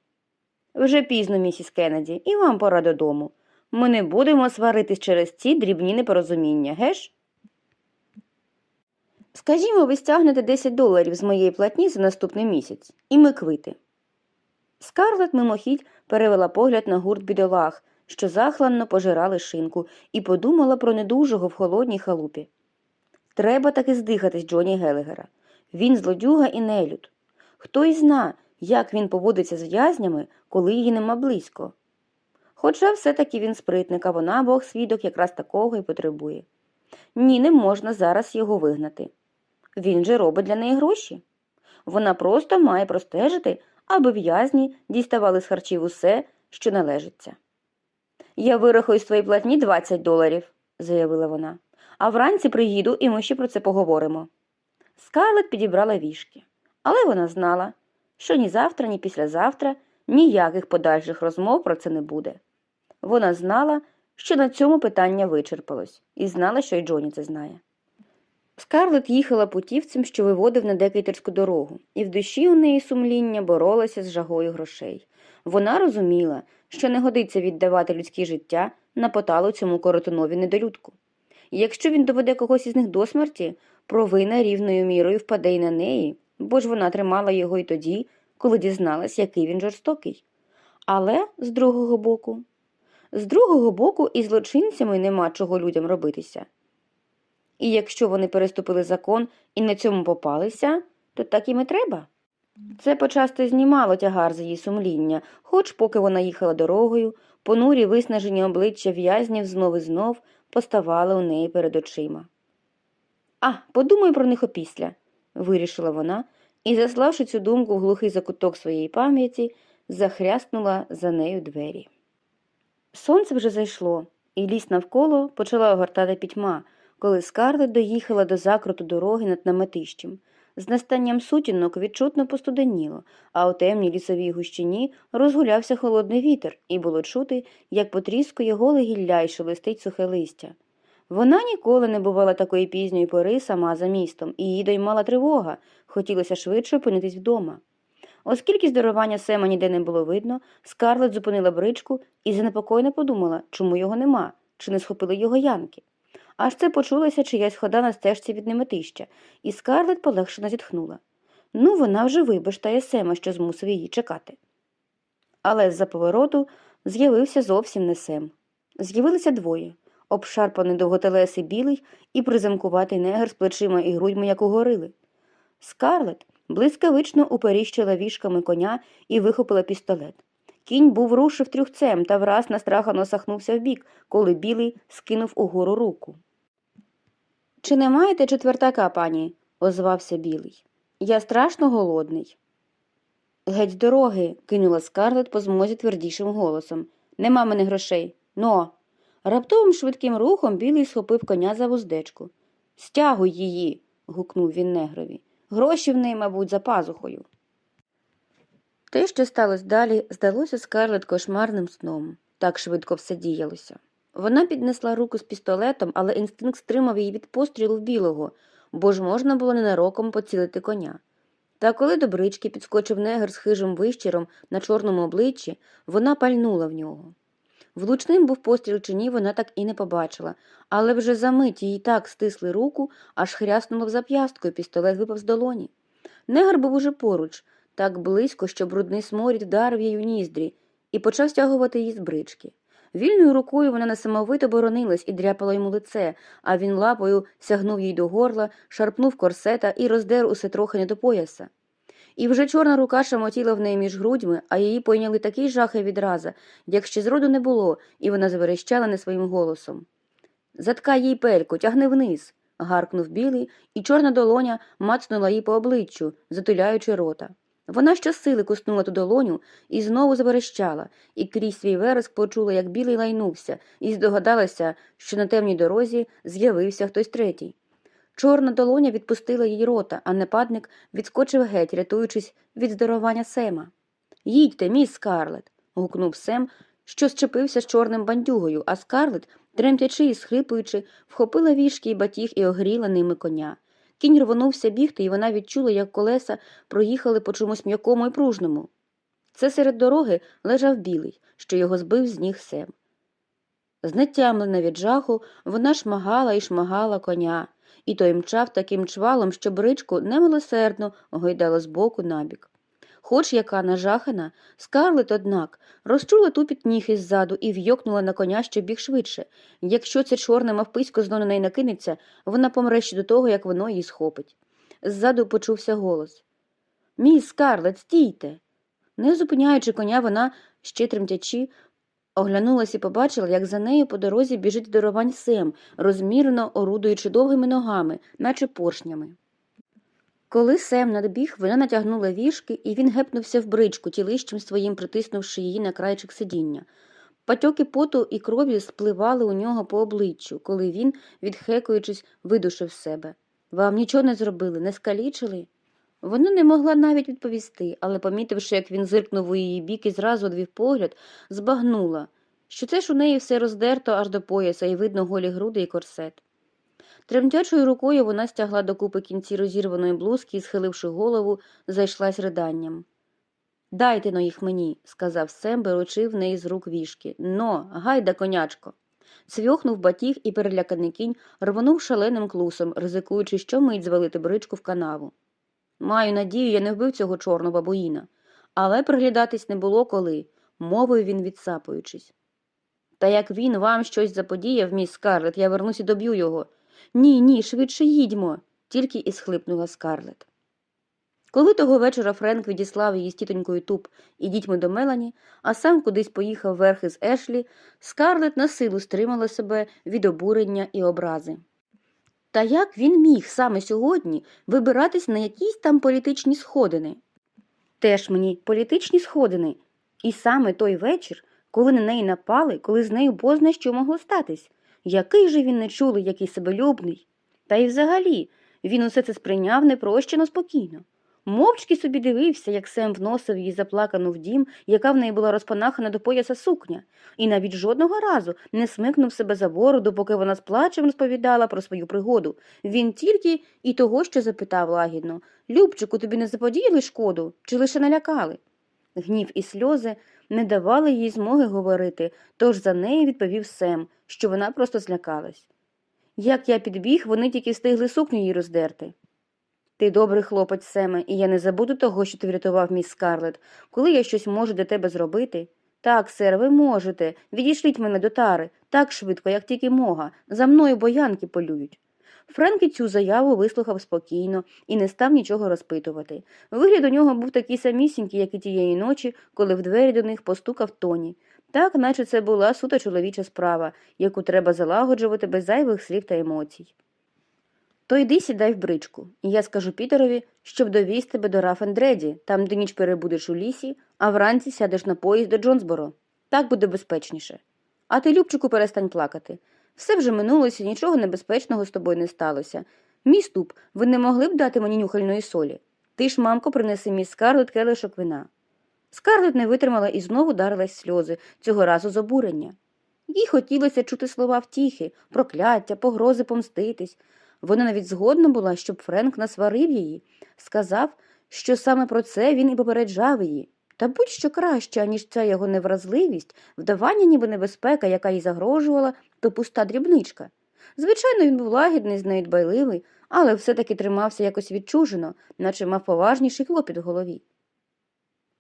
Вже пізно, місіс Кеннеді, і вам пора додому. Ми не будемо сваритись через ці дрібні непорозуміння, геш? Скажімо, ви стягнете 10 доларів з моєї платні за наступний місяць, і ми квити. Скарлет мимохідь перевела погляд на гурт бідолах, що захланно пожирали шинку, і подумала про недужого в холодній халупі. Треба таки здихатись Джоні Гелегера. Він злодюга і нелюд. Хто й зна, як він поводиться з в'язнями, коли її нема близько. Хоча все-таки він спритник, а вона, Бог свідок, якраз такого і потребує. Ні, не можна зараз його вигнати. Він же робить для неї гроші. Вона просто має простежити, аби в'язні діставали з харчів усе, що належиться. Я вирахую з твоєї платні 20 доларів, заявила вона, а вранці приїду і ми ще про це поговоримо. Скарлет підібрала вішки, але вона знала, що ні завтра, ні післязавтра ніяких подальших розмов про це не буде. Вона знала, що на цьому питання вичерпалось, і знала, що й Джоні це знає. Скарлет їхала путівцем, що виводив на декейтерську дорогу, і в душі у неї сумління боролося з жагою грошей. Вона розуміла, що не годиться віддавати людське життя на поталу цьому коротунові недолюдку. І якщо він доведе когось із них до смерті, провина рівною мірою впаде й на неї, бо ж вона тримала його й тоді, коли дізналась, який він жорстокий. Але, з другого боку, з другого боку, і злочинцями нема чого людям робитися. І якщо вони переступили закон і на цьому попалися, то так їм і треба. Це почасти знімало тягар з її сумління, хоч поки вона їхала дорогою, понурі виснажені обличчя в'язнів знов і знов поставали у неї перед очима. А, подумай про них опісля, вирішила вона і, заславши цю думку в глухий закуток своєї пам'яті, захряснула за нею двері. Сонце вже зайшло, і ліс навколо почала огортати пітьма, коли Скарлет доїхала до закруту дороги над наметищем. З настанням сутінок відчутно постуденіло, а у темній лісовій гущині розгулявся холодний вітер, і було чути, як потріскує голе гілля й шелестить сухе листя. Вона ніколи не бувала такої пізньої пори сама за містом, і її доймала тривога, хотілося швидше опинитись вдома. Оскільки здорування Сема ніде не було видно, Скарлет зупинила бричку і занепокоєно подумала, чому його нема, чи не схопили його янки. Аж це почулася чиясь хода на стежці від неметища, і Скарлет полегшено зітхнула. Ну, вона вже вибаштає Сема, що змусив її чекати. Але з-за повороту з'явився зовсім не Сем. З'явилися двоє обшарпаний довготелесий білий і приземкуватий негр з плечима і грудьми, як у горили. Скарлет блискавично уперіщила вішками коня і вихопила пістолет. Кінь був рушив трюхцем та враз настрахано сахнувся вбік, коли білий скинув угору руку. Чи не маєте четвертака, пані? озвався білий. Я страшно голодний. Геть з дороги, кинула скарлет по змозі твердішим голосом. Нема мене грошей. Но. Раптовим швидким рухом білий схопив коня за вуздечку. Стягуй її. гукнув він негрові. Гроші в неї, мабуть, за пазухою. Те, що сталося далі, здалося скарлет кошмарним сном. Так швидко все діялося. Вона піднесла руку з пістолетом, але інстинкт стримав її від пострілу в білого, бо ж можна було ненароком поцілити коня. Та коли до брички підскочив негр з хижим вищиром на чорному обличчі, вона пальнула в нього. Влучним був постріл чи ні, вона так і не побачила, але вже за мить їй так стисли руку, аж хряснуло в зап'ястку, і пістолет випав з долоні. Негр був уже поруч, так близько, що брудний сморід вдарив їй у ніздрі, і почав стягувати її з брички. Вільною рукою вона несамовито боронилась і дряпала йому лице, а він лапою сягнув їй до горла, шарпнув корсета і роздер усе трохи не до пояса. І вже чорна рука шамотіла в неї між грудьми, а її пойняли такий жах і відраза, як ще зроду не було, і вона заверещала не своїм голосом. Заткай їй пельку, тягни вниз. гаркнув білий, і чорна долоня мацнула їй по обличчю, затуляючи рота. Вона щосили куснула ту долоню і знову заверещала, і крізь свій вереск почула, як білий лайнувся, і здогадалася, що на темній дорозі з'явився хтось третій. Чорна долоня відпустила їй рота, а нападник відскочив геть, рятуючись від здорування Сема. Їдьте, міс Скарлет. гукнув Сем, що зчепився з чорним бандюгою, а скарлет, тремтячи і схрипуючи, вхопила вішки і батіг і огріла ними коня. Кінь рвонувся бігти, і вона відчула, як колеса проїхали по чомусь м'якому і пружному. Це серед дороги лежав білий, що його збив з ніг сем. Знетямлена від жаху, вона шмагала і шмагала коня, і той мчав таким чвалом, що бричку немилосердно гойдало з боку набік. Хоч яка нажахана, скарлет, однак, розчула тупіт ніг іззаду і вйокнула на коня, що біг швидше. Якщо це чорне мавписько знову на неї накинеться, вона помре ще до того, як воно її схопить. Ззаду почувся голос Міс Скарлет, стійте. Не зупиняючи коня, вона, ще тремтячи, оглянулась і побачила, як за нею по дорозі біжить здоровань Сем, розмірено орудуючи довгими ногами, наче поршнями. Коли Сем надбіг, вона натягнула вішки, і він гепнувся в бричку, тілищем своїм притиснувши її на крайчик сидіння. Патьоки поту і крові спливали у нього по обличчю, коли він, відхекуючись, видушив себе. Вам нічого не зробили, не скалічили? Вона не могла навіть відповісти, але, помітивши, як він зиркнув у її бік і зразу одвів погляд, збагнула, що це ж у неї все роздерто аж до пояса і видно голі груди і корсет. Тремтячою рукою вона стягла докупи кінці розірваної блузки і, схиливши голову, зайшлась риданням. Дайте но їх мені, сказав Сем, беручи в неї з рук вішки. Но, гайда, конячко. Цвьохнув батіг і переляканий кінь рвонув шаленим клусом, ризикуючи щомить звалити бричку в канаву. Маю надію, я не вбив цього чорного бабуїна, але приглядатись не було коли, мовив він відсапуючись. Та як він вам щось заподіяв, міс Скарлет, я вернусь і доб'ю його. Ні, ні, швидше їдьмо, тільки і схлипнула Скарлет. Коли того вечора Френк відіслав її з тітонькою туп і дітьми до Мелані, а сам кудись поїхав верхи з Ешлі, Скарлет на силу стримала себе від обурення і образи. Та як він міг саме сьогодні вибиратись на якісь там політичні сходини? Теж мені політичні сходини. І саме той вечір, коли на неї напали, коли з нею бозна що могло статись. Який же він не чулий, який себелюбний. Та й взагалі він усе це сприйняв непрощено спокійно. Мовчки собі дивився, як Сем вносив її заплакану в дім, яка в неї була розпанахана до пояса сукня, і навіть жодного разу не смикнув себе за бороду, поки вона з плачем розповідала про свою пригоду. Він тільки і того, що запитав лагідно Любчику, тобі не заподіяли шкоду чи лише налякали? Гнів і сльози не давали їй змоги говорити, тож за неї відповів Сем, що вона просто злякалась. Як я підбіг, вони тільки встигли сукню їй роздерти. Ти добрий хлопець, Семе, і я не забуду того, що ти врятував мій Скарлет. Коли я щось можу для тебе зробити. Так, сер, ви можете. Відійшліть мене до тари, так швидко, як тільки мога. За мною боянки полюють. Френкі цю заяву вислухав спокійно і не став нічого розпитувати. Вигляд у нього був такий самісінький, як і тієї ночі, коли в двері до них постукав Тоні. Так, наче це була суто чоловіча справа, яку треба залагоджувати без зайвих слів та емоцій. То йди сідай в бричку, і я скажу Пітерові, щоб довіз тебе до Рафендреді, там де ніч перебудеш у лісі, а вранці сядеш на поїзд до Джонсборо. Так буде безпечніше. А ти, Любчику, перестань плакати. Все вже минулося, нічого небезпечного з тобою не сталося. Мій ступ, ви не могли б дати мені нюхальної солі? Ти ж, мамко, принеси мій скарлет келишок вина. Скарлет не витримала і знову дарилась сльози, цього разу з обурення. Їй хотілося чути слова втіхи, прокляття, погрози помститись. Вона навіть згодна була, щоб Френк насварив її, сказав, що саме про це він і попереджав її. Та будь-що краще, аніж ця його невразливість, вдавання, ніби небезпека, яка їй загрожувала, то пуста дрібничка. Звичайно, він був лагідний, з нею дбайливий, але все-таки тримався якось відчужено, наче мав поважніший клопіт в голові.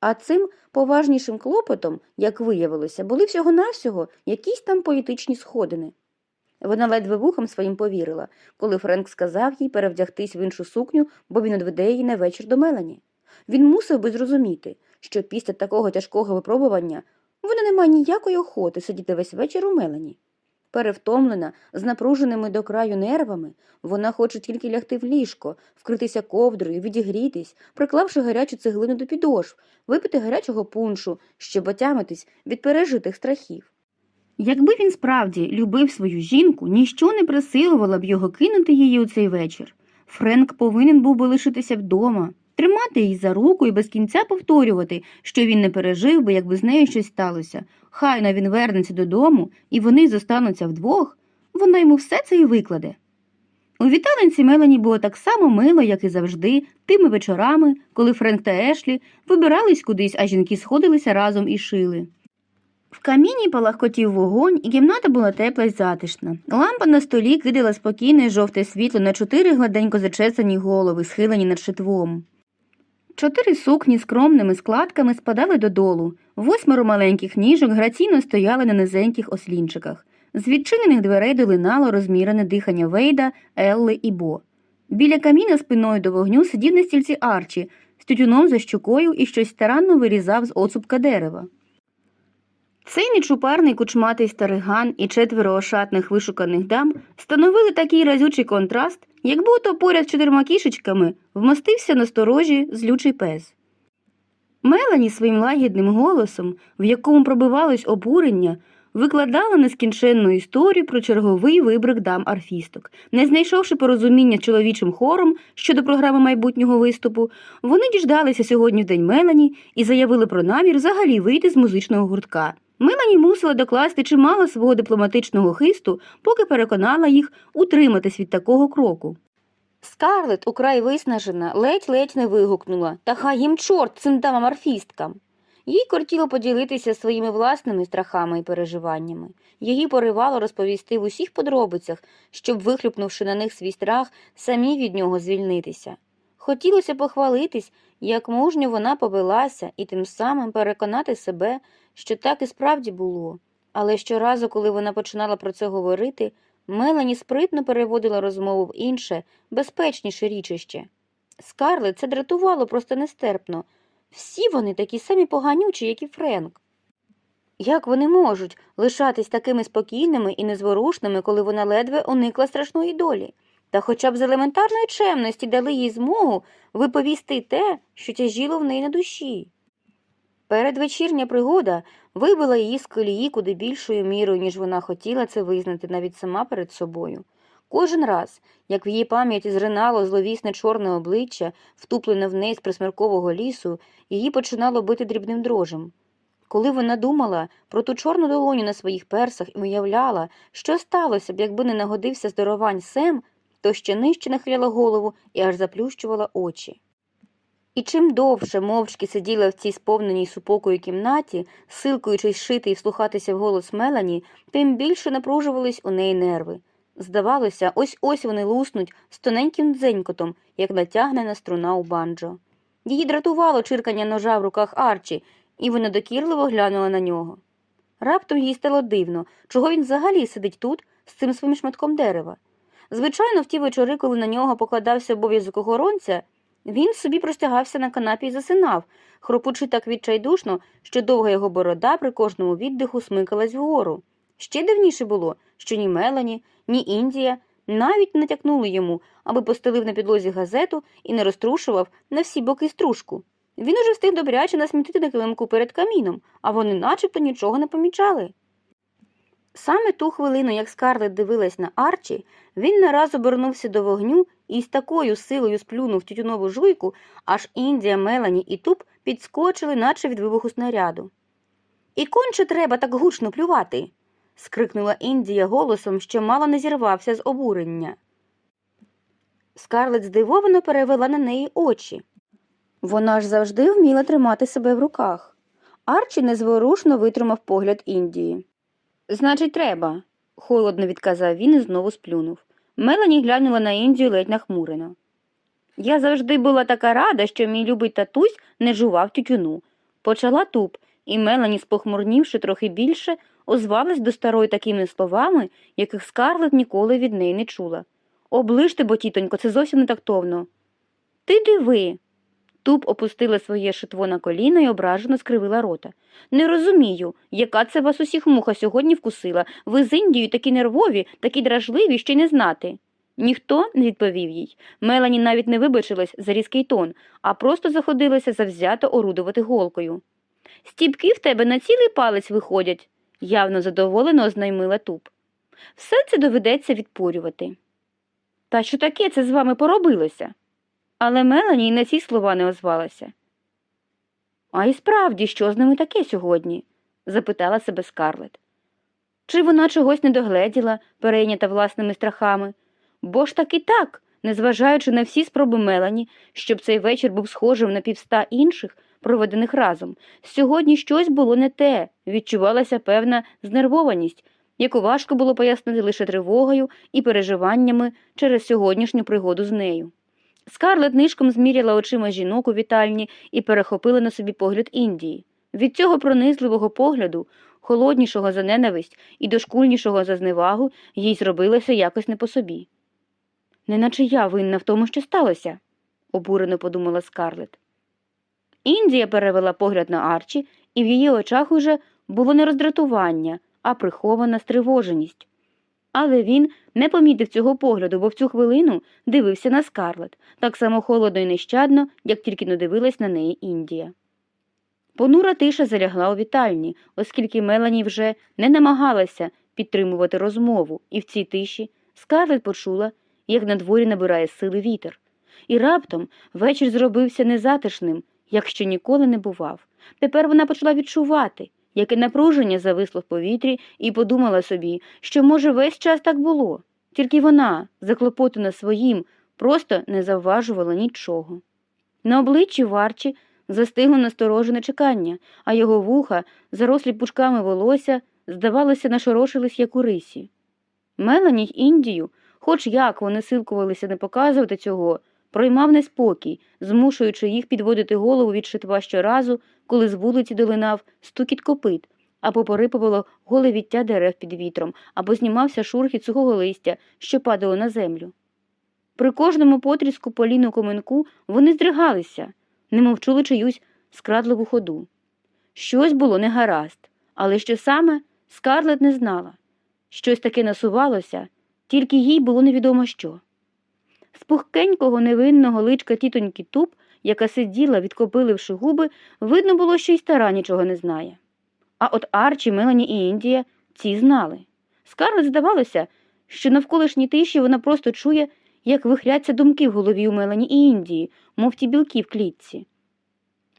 А цим поважнішим клопотом, як виявилося, були всього-навсього якісь там політичні сходини. Вона ледве вухом своїм повірила, коли Френк сказав їй перевдягтись в іншу сукню, бо він одведе її на вечір до Мелані. Він мусив би зрозуміти, що після такого тяжкого випробування вона не має ніякої охоти сидіти весь вечір у Мелані. Перевтомлена, з напруженими до краю нервами, вона хоче тільки лягти в ліжко, вкритися ковдрою, відігрітись, приклавши гарячу цеглину до підошв, випити гарячого пуншу, щоб отямитись від пережитих страхів. Якби він справді любив свою жінку, ніщо не присилувало б його кинути її у цей вечір. Френк повинен був би лишитися вдома, тримати її за руку і без кінця повторювати, що він не пережив би, якби з нею щось сталося. Хайно він вернеться додому, і вони зостануться вдвох, вона йому все це і викладе. У віталинці Мелані було так само мило, як і завжди, тими вечорами, коли Френк та Ешлі вибирались кудись, а жінки сходилися разом і шили. В каміні палахкотів вогонь, і кімната була тепла й затишна. Лампа на столі кидала спокійне жовте світло на чотири гладенько зачесані голови, схилені над шитвом. Чотири сукні скромними складками спадали додолу, восьмеро маленьких ніжок граційно стояли на низеньких ослінчиках. З відчинених дверей долинало розмірене дихання Вейда, Елли і Бо. Біля каміна спиною до вогню сидів на стільці Арчі з тютюном за щокою і щось старанно вирізав з оцупка дерева. Цей нечупарний кучматий стариган і четверо ошатних вишуканих дам становили такий разючий контраст, як будто поряд з чотирма кішечками вмостився на сторожі злючий пес. Мелані своїм лагідним голосом, в якому пробивалось обурення, викладала нескінченну історію про черговий вибрик дам арфісток. Не знайшовши порозуміння з чоловічим хором щодо програми майбутнього виступу, вони діждалися сьогодні в день Мелані і заявили про намір взагалі вийти з музичного гуртка. Мелані мусила докласти чимало свого дипломатичного хисту, поки переконала їх утриматись від такого кроку. Скарлет, украй виснажена, ледь-ледь не вигукнула та хай їм чорт цим дамам арфісткам. Їй кортіло поділитися своїми власними страхами і переживаннями. Її поривало розповісти в усіх подробицях, щоб, вихлюпнувши на них свій страх, самі від нього звільнитися. Хотілося похвалитись, як мужньо вона повелася, і тим самим переконати себе, що так і справді було. Але щоразу, коли вона починала про це говорити, Мелані спритно переводила розмову в інше, безпечніше річище. Скарлет це дратувало просто нестерпно. Всі вони такі самі поганючі, як і Френк. Як вони можуть лишатись такими спокійними і незворушними, коли вона ледве уникла страшної долі, та хоча б з елементарної чемності дали їй змогу виповісти те, що тяжіло в неї на душі. Передвечірня пригода вибила її з колії куди більшою мірою, ніж вона хотіла це визнати навіть сама перед собою. Кожен раз, як в її пам'яті зринало зловісне чорне обличчя, втуплене в неї з присмеркового лісу, її починало бити дрібним дрожем. Коли вона думала про ту чорну долоню на своїх персах і уявляла, що сталося б, якби не нагодився здоровань Сем, то ще нижче нахиляла голову і аж заплющувала очі. І чим довше мовчки сиділа в цій сповненій супокою кімнаті, силкуючись шити і вслухатися в голос Мелані, тим більше напружувались у неї нерви. Здавалося, ось ось вони луснуть з тоненьким дзенькотом, як натягнена струна у банджо. Її дратувало чиркання ножа в руках Арчі, і вона докірливо глянула на нього. Раптом їй стало дивно, чого він взагалі сидить тут з цим своїм шматком дерева. Звичайно, в ті вечори, коли на нього покладався обов'язок охоронця, він собі простягався на канапі і засинав, хропучи так відчайдушно, що довга його борода при кожному віддиху смикалась вгору. Ще дивніше було, що ні Мелані, ні Індія навіть натякнули йому, аби постелив на підлозі газету і не розтрушував на всі боки стружку. Він уже встиг добряче насмітити на килимку перед каміном, а вони начебто нічого не помічали. Саме ту хвилину, як Скарлет дивилась на Арчі, він нараз обернувся до вогню і з такою силою сплюнув тютюнову жуйку, аж Індія, Мелані і Туп підскочили, наче від вибуху снаряду. І конче треба так гучно плювати. Скрикнула Індія голосом, що мало не зірвався з обурення. Скарлет здивовано перевела на неї очі. Вона ж завжди вміла тримати себе в руках. Арчі незворушно витримав погляд Індії. Значить, треба, холодно відказав він і знову сплюнув. Мелані глянула на Індію ледь нахмурено. Я завжди була така рада, що мій любий татусь не жував тютюну. Почала туп, і Мелані, спохмурнівши трохи більше, озвалась до старої такими словами, яких скарлет ніколи від неї не чула. Оближте, бо, тітонько, це зовсім не тактовно. Ти диви. Туп опустила своє шитво на коліна і ображено скривила рота. Не розумію, яка це вас усіх муха сьогодні вкусила. Ви з Індією такі нервові, такі дражливі, й не знати. Ніхто не відповів їй. Мелані навіть не вибачилась за різкий тон, а просто заходилася завзято орудувати голкою. Стіпки в тебе на цілий палець виходять, явно задоволено ознаймила туп. Все це доведеться відпорювати. Та що таке це з вами поробилося? Але Мелані й на ці слова не озвалася. А і справді, що з ними таке сьогодні? запитала себе Скарлет. Чи вона чогось не догледіла, перейнята власними страхами? Бо ж таки так, незважаючи на всі спроби Мелані, щоб цей вечір був схожим на півста інших, проведених разом, сьогодні щось було не те, відчувалася певна знервованість, яку важко було пояснити лише тривогою і переживаннями через сьогоднішню пригоду з нею. Скарлет нишком зміряла очима жінок у вітальні і перехопила на собі погляд Індії. Від цього пронизливого погляду, холоднішого за ненависть і дошкульнішого за зневагу, їй зробилося якось не по собі. Неначе я винна в тому, що сталося, обурено подумала Скарлет. Індія перевела погляд на Арчі, і в її очах уже було не роздратування, а прихована стривоженість. Але він не помітив цього погляду, бо в цю хвилину дивився на Скарлет, так само холодно і нещадно, як тільки не дивилась на неї Індія. Понура тиша залягла у вітальні, оскільки Мелані вже не намагалася підтримувати розмову, і в цій тиші Скарлет почула, як на дворі набирає сили вітер. І раптом вечір зробився незатишним, як ще ніколи не бував. Тепер вона почала відчувати, яке напруження зависло в повітрі, і подумала собі, що, може, весь час так було. Тільки вона, заклопотана своїм, просто не завважувала нічого. На обличчі Варчі застигло насторожене чекання, а його вуха, зарослі пучками волосся, здавалося, нашорошились, як у рисі. Мелані й Індію, хоч як вони силкувалися не показувати цього, проймав неспокій, змушуючи їх підводити голову від шитва щоразу, коли з вулиці долинав стукіт копит, або порипувало голе віття дерев під вітром, або знімався шурхіт сухого листя, що падало на землю. При кожному потріску поліну коменку вони здригалися, немов чули чиюсь скрадливу ходу. Щось було негаразд, але що саме Скарлет не знала. Щось таке насувалося, тільки їй було невідомо що. З пухкенького невинного личка тітоньки Туп, яка сиділа, відкопиливши губи, видно було, що й стара нічого не знає. А от Арчі, Мелані і Індія ці знали. Скарлет здавалося, що навколишній тиші вона просто чує, як вихряться думки в голові у Мелані і Індії, мов ті білки в клітці.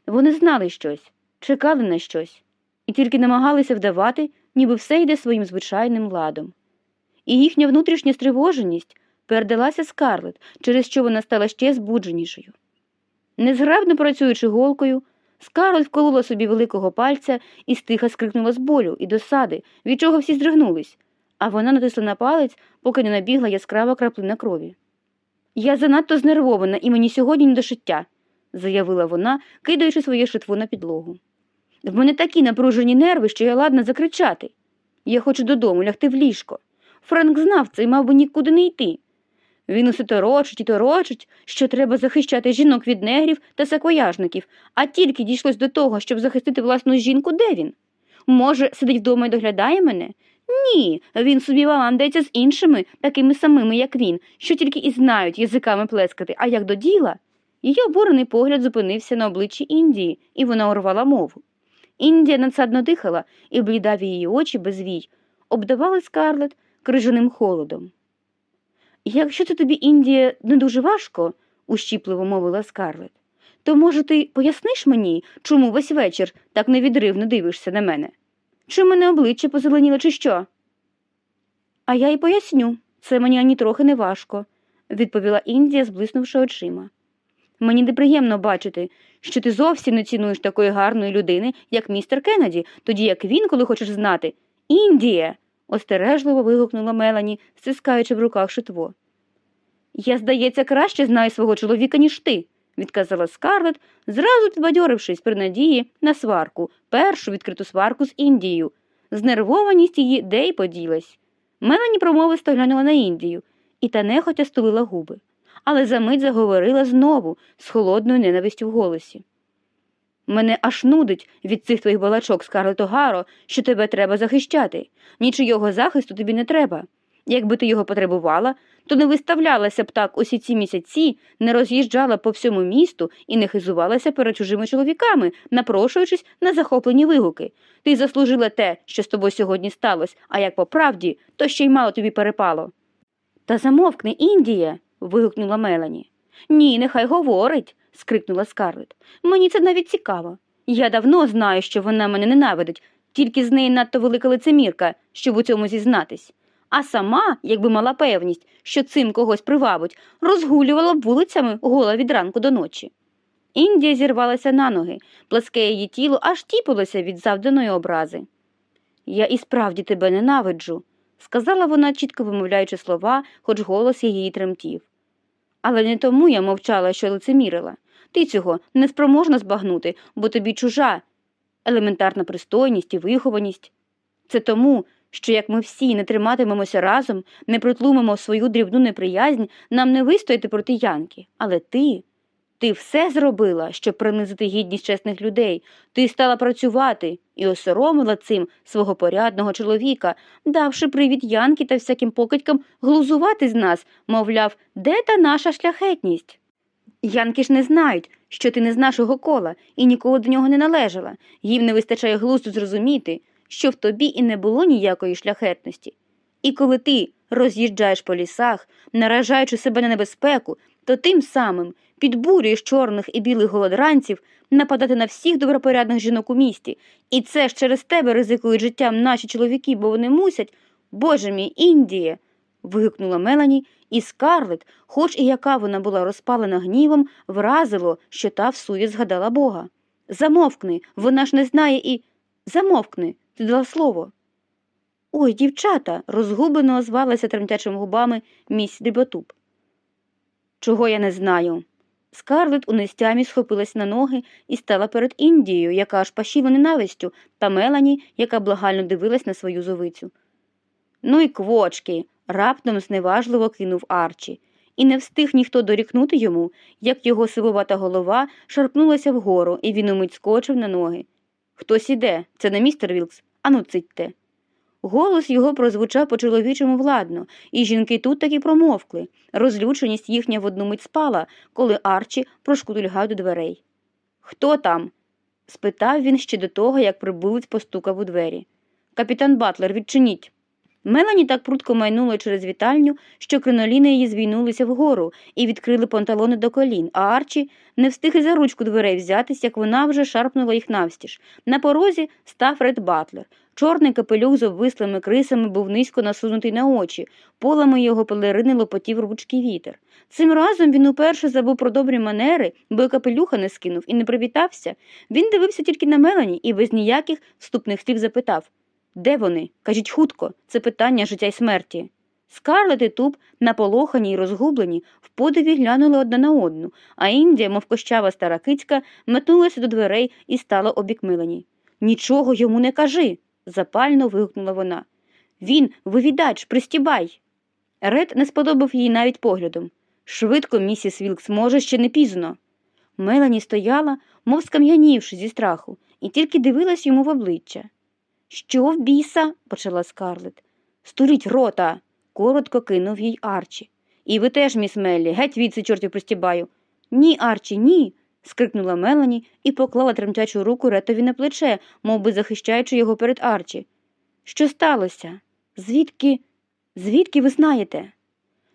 Вони знали щось, чекали на щось, і тільки намагалися вдавати, ніби все йде своїм звичайним ладом. І їхня внутрішня стривоженість передалася Скарлет, через що вона стала ще збудженішою. Незграбно працюючи голкою, Скарлет вколола собі великого пальця і стиха скрикнула з болю і досади, від чого всі здригнулись, а вона натисла на палець, поки не набігла яскрава краплина крові. Я занадто знервована і мені сьогодні не до шиття, заявила вона, кидаючи своє шитво на підлогу. В мене такі напружені нерви, що я ладна закричати. Я хочу додому лягти в ліжко. Френк знав це і мав би нікуди не йти. Він усе торочить і торочить, що треба захищати жінок від негрів та саквояжників, а тільки дійшлось до того, щоб захистити власну жінку, де він? Може, сидить вдома і доглядає мене? Ні, він собі валандається з іншими, такими самими, як він, що тільки і знають язиками плескати, а як до діла. Її обурений погляд зупинився на обличчі Індії, і вона урвала мову. Індія надсадно дихала, і блідаві її очі без вій обдавали скарлет крижаним холодом. Якщо це тобі, Індія, не дуже важко, ущіпливо мовила скарлет, то, може, ти поясниш мені, чому весь вечір так невідривно дивишся на мене? Чи мене обличчя позеленіло, чи що? А я й поясню, це мені ані трохи не важко, відповіла Індія, зблиснувши очима. Мені неприємно бачити, що ти зовсім не цінуєш такої гарної людини, як містер Кеннеді, тоді як він, коли хочеш знати. Індія. Остережливо вигукнула Мелані, стискаючи в руках шитво. Я, здається, краще знаю свого чоловіка, ніж ти, відказала Скарлет, зразу підбадьорившись при надії на сварку, першу відкриту сварку з Індією. Знервованість її де й поділась. Мелані промовисто глянула на Індію, і та нехотя стулила губи але за мить заговорила знову з холодною ненавистю в голосі. Мене аж нудить від цих твоїх балачок, Скарлет Огаро, що тебе треба захищати. Нічийого захисту тобі не треба. Якби ти його потребувала, то не виставлялася б так усі ці місяці, не роз'їжджала по всьому місту і не хизувалася перед чужими чоловіками, напрошуючись на захоплені вигуки. Ти заслужила те, що з тобою сьогодні сталося, а як по правді, то ще й мало тобі перепало. Та замовкни, Індія вигукнула Мелані. Ні, нехай говорить, скрикнула Скарлет. Мені це навіть цікаво. Я давно знаю, що вона мене ненавидить, тільки з неї надто велика лицемірка, щоб у цьому зізнатись. А сама, якби мала певність, що цим когось привабить, розгулювала б вулицями гола від ранку до ночі. Індія зірвалася на ноги, пласке її тіло аж тіпалося від завданої образи. Я і справді тебе ненавиджу, сказала вона, чітко вимовляючи слова, хоч голос її тремтів. Але не тому я мовчала, що лицемірила. Ти цього не спроможна збагнути, бо тобі чужа елементарна пристойність і вихованість. Це тому, що як ми всі не триматимемося разом, не притлумимо свою дрібну неприязнь, нам не вистояти проти Янки. Але ти, ти все зробила, щоб принизити гідність чесних людей. Ти стала працювати і осоромила цим свого порядного чоловіка, давши привід Янки та всяким покидькам глузувати з нас, мовляв, де та наша шляхетність? Янки ж не знають, що ти не з нашого кола і ніколи до нього не належала. Їм не вистачає глузду зрозуміти, що в тобі і не було ніякої шляхетності. І коли ти роз'їжджаєш по лісах, наражаючи себе на небезпеку, то тим самим підбурюєш чорних і білих голодранців нападати на всіх добропорядних жінок у місті. І це ж через тебе ризикують життям наші чоловіки, бо вони мусять. Боже мій, Індіє. вигукнула Мелані, і Скарлет, хоч і яка вона була розпалена гнівом, вразило, що та всує згадала Бога. Замовкни, вона ж не знає і. Замовкни, ти дала слово. Ой, дівчата, розгублено озвалася тремтячими губами місь Дебатуб. Чого я не знаю? Скарлет у нестямі схопилась на ноги і стала перед Індією, яка аж пашіла ненавистю, та Мелані, яка благально дивилась на свою зовицю. Ну й квочки, раптом зневажливо кинув Арчі, і не встиг ніхто дорікнути йому, як його сивувата голова шарпнулася вгору, і він умить скочив на ноги. Хтось іде, це не містер Вілкс, ану цитьте. Голос його прозвучав по чоловічому владно, і жінки тут таки промовкли. Розлюченість їхня в одну мить спала, коли Арчі прошкутульгав до дверей. Хто там? спитав він ще до того, як прибулець постукав у двері. Капітан Батлер, відчиніть. Мелані так прудко майнула через вітальню, що криноліни її звійнулися вгору і відкрили панталони до колін, а Арчі не встиг і за ручку дверей взятись, як вона вже шарпнула їх навстіж. На порозі став Ред Батлер. Чорний капелюх з обвислими крисами був низько насунутий на очі, полами його пелерини лопотів рвучкий вітер. Цим разом він уперше забув про добрі манери, бо й капелюха не скинув і не привітався. Він дивився тільки на Мелані і без ніяких вступних слів запитав де вони? Кажіть хутко, це питання життя й смерті. Скарлет і Туп, наполохані й розгублені, в подиві глянули одна на одну, а Індія, мов кощава стара кицька, метнулася до дверей і стала обік Мелані. Нічого йому не кажи, запально вигукнула вона. Він, вивідач, пристібай. Ред не сподобав їй навіть поглядом. Швидко, місіс Вілкс, може, ще не пізно. Мелані стояла, мов скам'янівши зі страху, і тільки дивилась йому в обличчя. Що в біса? почала скарлет. Стуріть рота. коротко кинув їй Арчі. І ви теж, міс Меллі, геть відси, чортів пристібаю. Ні, Арчі, ні. Скрикнула Мелані і поклала тремтячу руку ретові на плече, мов би захищаючи його перед Арчі. Що сталося? Звідки? Звідки ви знаєте?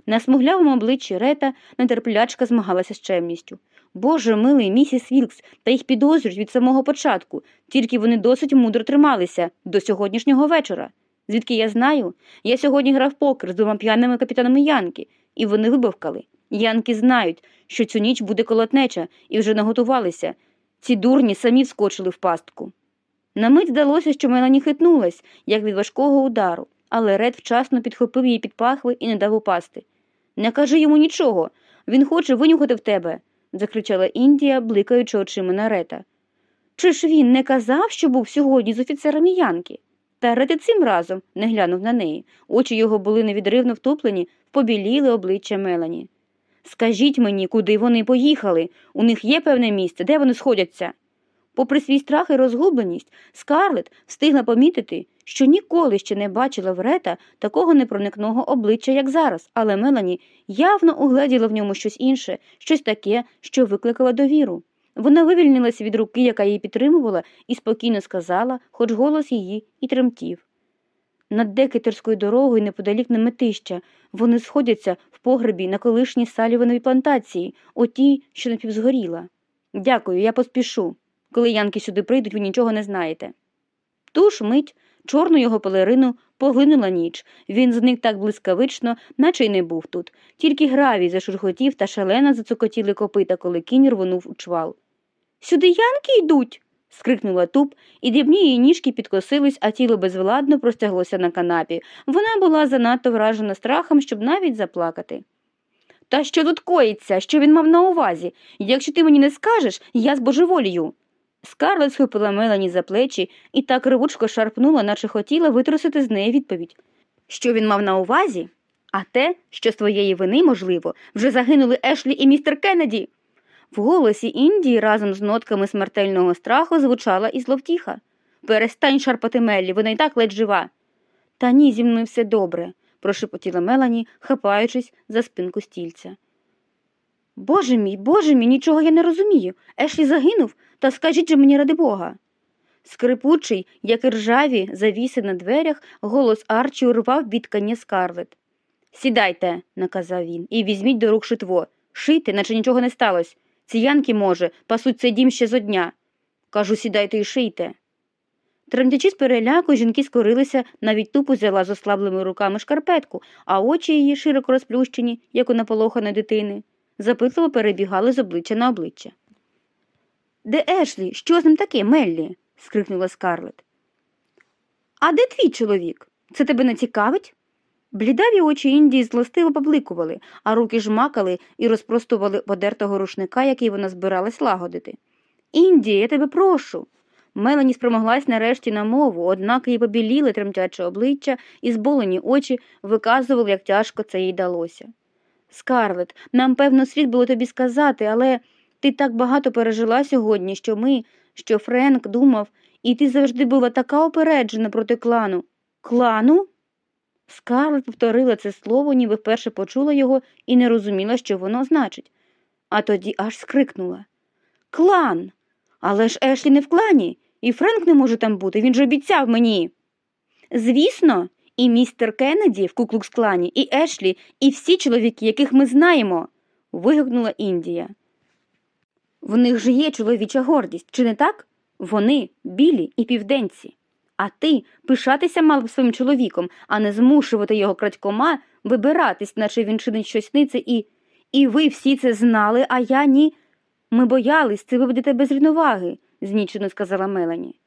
На смуглявому обличчі Рета нетерплячка змагалася з чемністю. Боже милий, місіс Вілкс, та їх підозрюють від самого початку, тільки вони досить мудро трималися до сьогоднішнього вечора. Звідки я знаю? Я сьогодні грав покер з двома п'яними капітанами Янки, і вони вибавкали. Янки знають, що цю ніч буде колотнеча, і вже наготувалися. Ці дурні самі вскочили в пастку. На мить здалося, що Мелані хитнулась, як від важкого удару, але Ред вчасно підхопив її під пахви і не дав упасти. Не кажи йому нічого. Він хоче винюхати в тебе, закричала Індія, бликаючи очима на Рета. Чи ж він не казав, що був сьогодні з офіцерами Янки? Та Рет і цим разом не глянув на неї. Очі його були невідривно втуплені, побіліли обличчя Мелані. Скажіть мені, куди вони поїхали? У них є певне місце, де вони сходяться? Попри свій страх і розгубленість, Скарлет встигла помітити, що ніколи ще не бачила в Рета такого непроникного обличчя, як зараз, але Мелані явно угледіла в ньому щось інше, щось таке, що викликало довіру. Вона вивільнилася від руки, яка її підтримувала, і спокійно сказала, хоч голос її і тремтів. Над декетерською дорогою неподалік неметища. Вони сходяться в погребі на колишній салівановій плантації, отій, що напівзгоріла. Дякую, я поспішу. Коли янки сюди прийдуть, ви нічого не знаєте. Ту ж мить чорну його пелерину поглинула ніч. Він зник так блискавично, наче й не був тут. Тільки гравій зашурхотів та шалено зацокотіли копита, коли кінь рвонув у чвал. Сюди янки йдуть. Скрикнула туп, і дрібні її ніжки підкосились, а тіло безвладно простяглося на канапі. Вона була занадто вражена страхом, щоб навіть заплакати. Та що тут коїться? Що він мав на увазі? Якщо ти мені не скажеш, я збожеволію. Скарлет схопила Мелані за плечі і так ревучко шарпнула, наче хотіла витрусити з неї відповідь. Що він мав на увазі? А те, що з твоєї вини, можливо, вже загинули Ешлі і містер Кеннеді. В голосі Індії разом з нотками смертельного страху звучала і зловтіха. Перестань шарпати Меллі, вона й так ледь жива. Та ні, зі мною все добре, прошепотіла Мелані, хапаючись за спинку стільця. Боже мій, боже мій, нічого я не розумію. Ешлі загинув, та скажіть же мені ради Бога. Скрипучий, як і ржаві, завіси на дверях, голос Арчі урвав бідкання скарлет. Сідайте, наказав він, і візьміть до рук шитво. Шийте, наче нічого не сталося. Ці янки, може, пасуть цей дім ще зо дня. Кажу, сідайте і шийте. Тремтячи з переляку, жінки скорилися, навіть тупо взяла з ослаблими руками шкарпетку, а очі її, широко розплющені, як у наполоханої дитини, запитливо перебігали з обличчя на обличчя. Де Ешлі? Що з ним таке, Меллі? скрикнула Скарлет. А де твій чоловік? Це тебе не цікавить? Блідаві очі Індії злостиво побликували, а руки жмакали і розпростували подертого рушника, який вона збиралась лагодити. Індія, я тебе прошу. Мелані спромоглась нарешті на мову, однак її побіліли тремтяче обличчя і зболені очі виказували, як тяжко це їй далося. Скарлет, нам, певно, слід було тобі сказати, але ти так багато пережила сьогодні, що ми, що Френк думав, і ти завжди була така опереджена проти клану. Клану? Скарлет повторила це слово, ніби вперше почула його і не розуміла, що воно значить. А тоді аж скрикнула Клан. Але ж Ешлі не в клані, і Френк не може там бути, він же обіцяв мені. Звісно, і містер Кеннеді в Куклукс клані, і Ешлі, і всі чоловіки, яких ми знаємо. вигукнула Індія. В них же є чоловіча гордість, чи не так? Вони білі і південці. А ти пишатися мав своїм чоловіком, а не змушувати його крадькома вибиратись, наче він чинить щось нице, і. І ви всі це знали, а я ні. Ми боялись, це виведете без рівноваги, знічено сказала Мелані.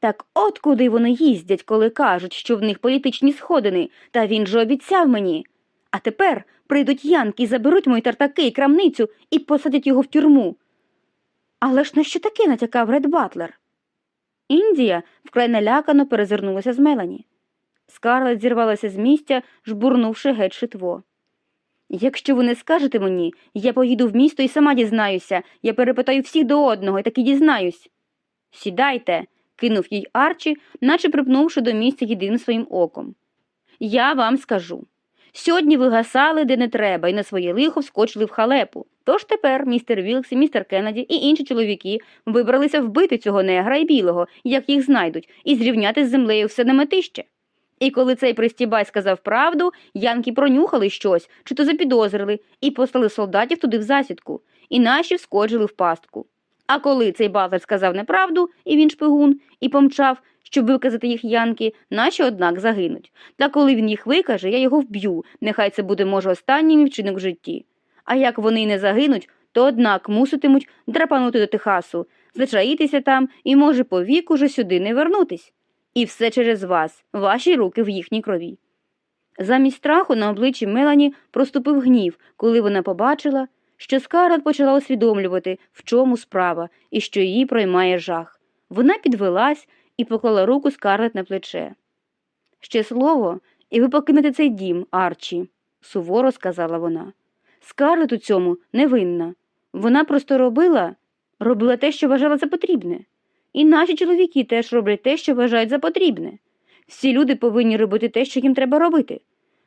Так от куди вони їздять, коли кажуть, що в них політичні сходини, та він же обіцяв мені. А тепер прийдуть янки, заберуть мої тартаки і крамницю і посадять його в тюрму. Але ж на що таке натякав Ред Батлер? Індія вкрай налякано перезирнулася з Мелані. Скарлет зірвалася з місця, жбурнувши геть шитво. Якщо ви не скажете мені, я поїду в місто і сама дізнаюся. Я перепитаю всіх до одного і таки дізнаюсь. Сідайте, кинув їй Арчі, наче припнувши до місця єдиним своїм оком. Я вам скажу. Сьогодні ви гасали, де не треба, і на своє лихо вскочили в халепу. Тож тепер містер Вілкс містер Кеннеді і інші чоловіки вибралися вбити цього негра і білого, як їх знайдуть, і зрівняти з землею все неметище. І коли цей пристібай сказав правду, янки пронюхали щось, чи то запідозрили, і послали солдатів туди в засідку, і наші вскочили в пастку. А коли цей Батлер сказав неправду, і він шпигун, і помчав, щоб виказати їх янки, наші, однак, загинуть. Та коли він їх викаже, я його вб'ю, нехай це буде, може, останній мій вчинок в житті. А як вони не загинуть, то однак муситимуть драпанути до Техасу, зачаїтися там і, може, повіку вже сюди не вернутись. І все через вас, ваші руки в їхній крові. Замість страху на обличчі Мелані проступив гнів, коли вона побачила, що Скарлет почала усвідомлювати, в чому справа, і що її проймає жах. Вона підвелась і поклала руку Скарлет на плече. Ще слово, і ви покинете цей дім, Арчі, суворо сказала вона. Скарлет у цьому не винна. Вона просто робила, робила те, що вважала за потрібне. І наші чоловіки теж роблять те, що вважають за потрібне. Всі люди повинні робити те, що їм треба робити.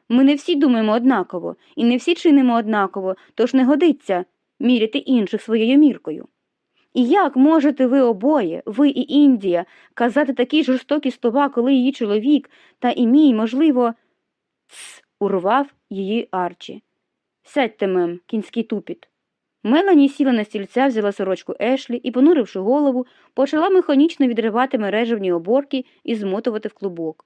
Ми не всі думаємо однаково, і не всі чинимо однаково, тож не годиться міряти інших своєю міркою. І як можете ви обоє, ви і Індія, казати такі жорстокі слова, коли її чоловік та і мій, можливо, Тс, урвав її Арчі. Сядьте, мем, кінський тупіт. Мелані сіла на стільця, взяла сорочку Ешлі і, понуривши голову, почала механічно відривати мережевні оборки і змотувати в клубок.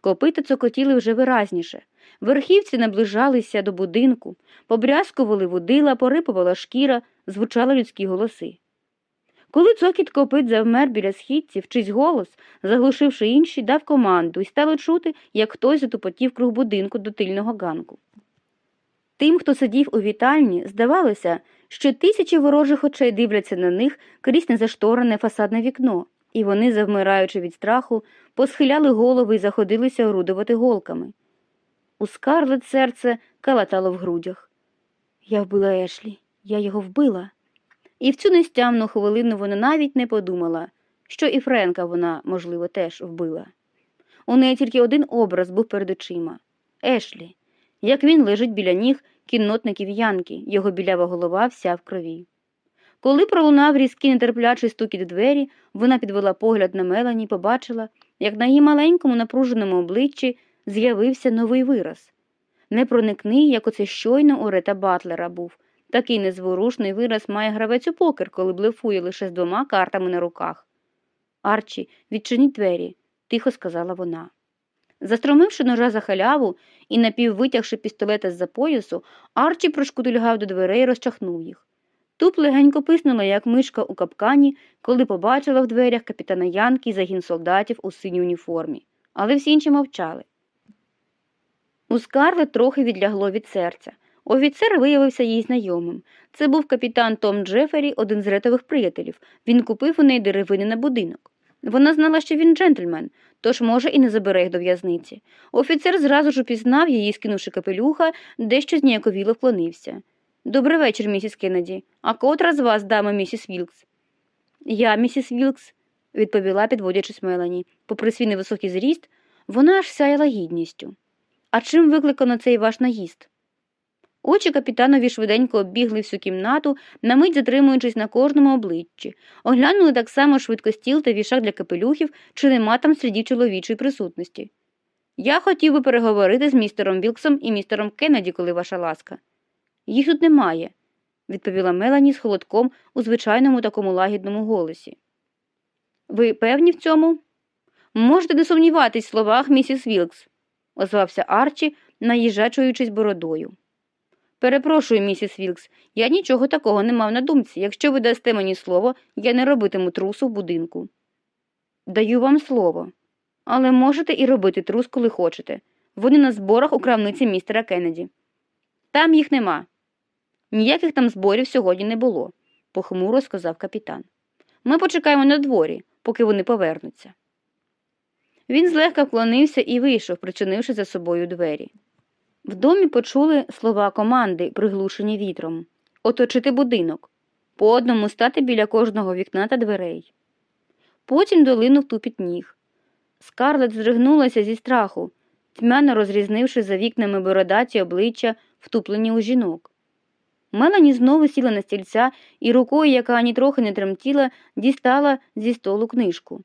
Копита цокотіли вже виразніше. Верхівці наближалися до будинку, побрязкували водила, порипувала шкіра, звучали людські голоси. Коли цокіт копит завмер біля східців, чийсь голос, заглушивши інші, дав команду і стало чути, як хтось затупотів круг будинку до тильного ганку. Тим, хто сидів у вітальні, здавалося, що тисячі ворожих очей дивляться на них крізь незашторене фасадне вікно, і вони, завмираючи від страху, посхиляли голови і заходилися орудувати голками. У скарлет серце калатало в грудях. Я вбила Ешлі, я його вбила. І в цю нестямну хвилину вона навіть не подумала, що і Френка вона, можливо, теж вбила. У неї тільки один образ був перед очима Ешлі, як він лежить біля ніг кіннотників Янки, його білява голова вся в крові. Коли пролунав різкий нетерплячий стукіт двері, вона підвела погляд на Мелані і побачила, як на її маленькому напруженому обличчі з'явився новий вираз. Непроникний, як оце щойно у Рета Батлера був. Такий незворушний вираз має гравець у покер, коли блефує лише з двома картами на руках. Арчі, відчиніть двері, тихо сказала вона. Застромивши ножа за халяву і напіввитягши пістолета з-за поясу, Арчі прошкутильгав до дверей і розчахнув їх. Туп легенько писнула, як мишка у капкані, коли побачила в дверях капітана Янки і загін солдатів у синій уніформі, але всі інші мовчали. У Скарлет трохи відлягло від серця. Офіцер виявився їй знайомим. Це був капітан Том Джефері, один з ретових приятелів. Він купив у неї деревини на будинок. Вона знала, що він джентльмен, тож, може, і не забере їх до в'язниці. Офіцер зразу ж упізнав її, скинувши капелюха, дещо зніяковіло вклонився. Добрий вечір, місіс Кеннеді. А котра з вас, дама місіс Вілкс? Я, місіс Вілкс, відповіла, підводячись Мелані. Попри свій невисокий зріст, вона аж сяяла гідністю. А чим викликано цей ваш наїзд? Очі капітанові швиденько оббігли всю кімнату, на мить затримуючись на кожному обличчі, оглянули так само швидко стіл та вішак для капелюхів, чи нема там слідів чоловічої присутності. Я хотів би переговорити з містером Вілксом і містером Кеннеді, коли ваша ласка. Їх тут немає, відповіла Мелані з холодком у звичайному такому лагідному голосі. Ви певні в цьому? Можете не сумніватись в словах місіс Вілкс, озвався Арчі, наїжджачуючись бородою. Перепрошую, місіс Вілкс, я нічого такого не мав на думці. Якщо ви дасте мені слово, я не робитиму трусу в будинку. Даю вам слово. Але можете і робити трус, коли хочете. Вони на зборах у крамниці містера Кеннеді. Там їх нема. Ніяких там зборів сьогодні не було, похмуро сказав капітан. Ми почекаємо на дворі, поки вони повернуться. Він злегка вклонився і вийшов, причинивши за собою двері. В домі почули слова команди, приглушені вітром оточити будинок, по одному стати біля кожного вікна та дверей. Потім долинув тупіт ніг. Скарлет здригнулася зі страху, тьмяно розрізнивши за вікнами бородаті обличчя, втуплені у жінок. Мелані знову сіла на стільця і рукою, яка ані трохи не тремтіла, дістала зі столу книжку.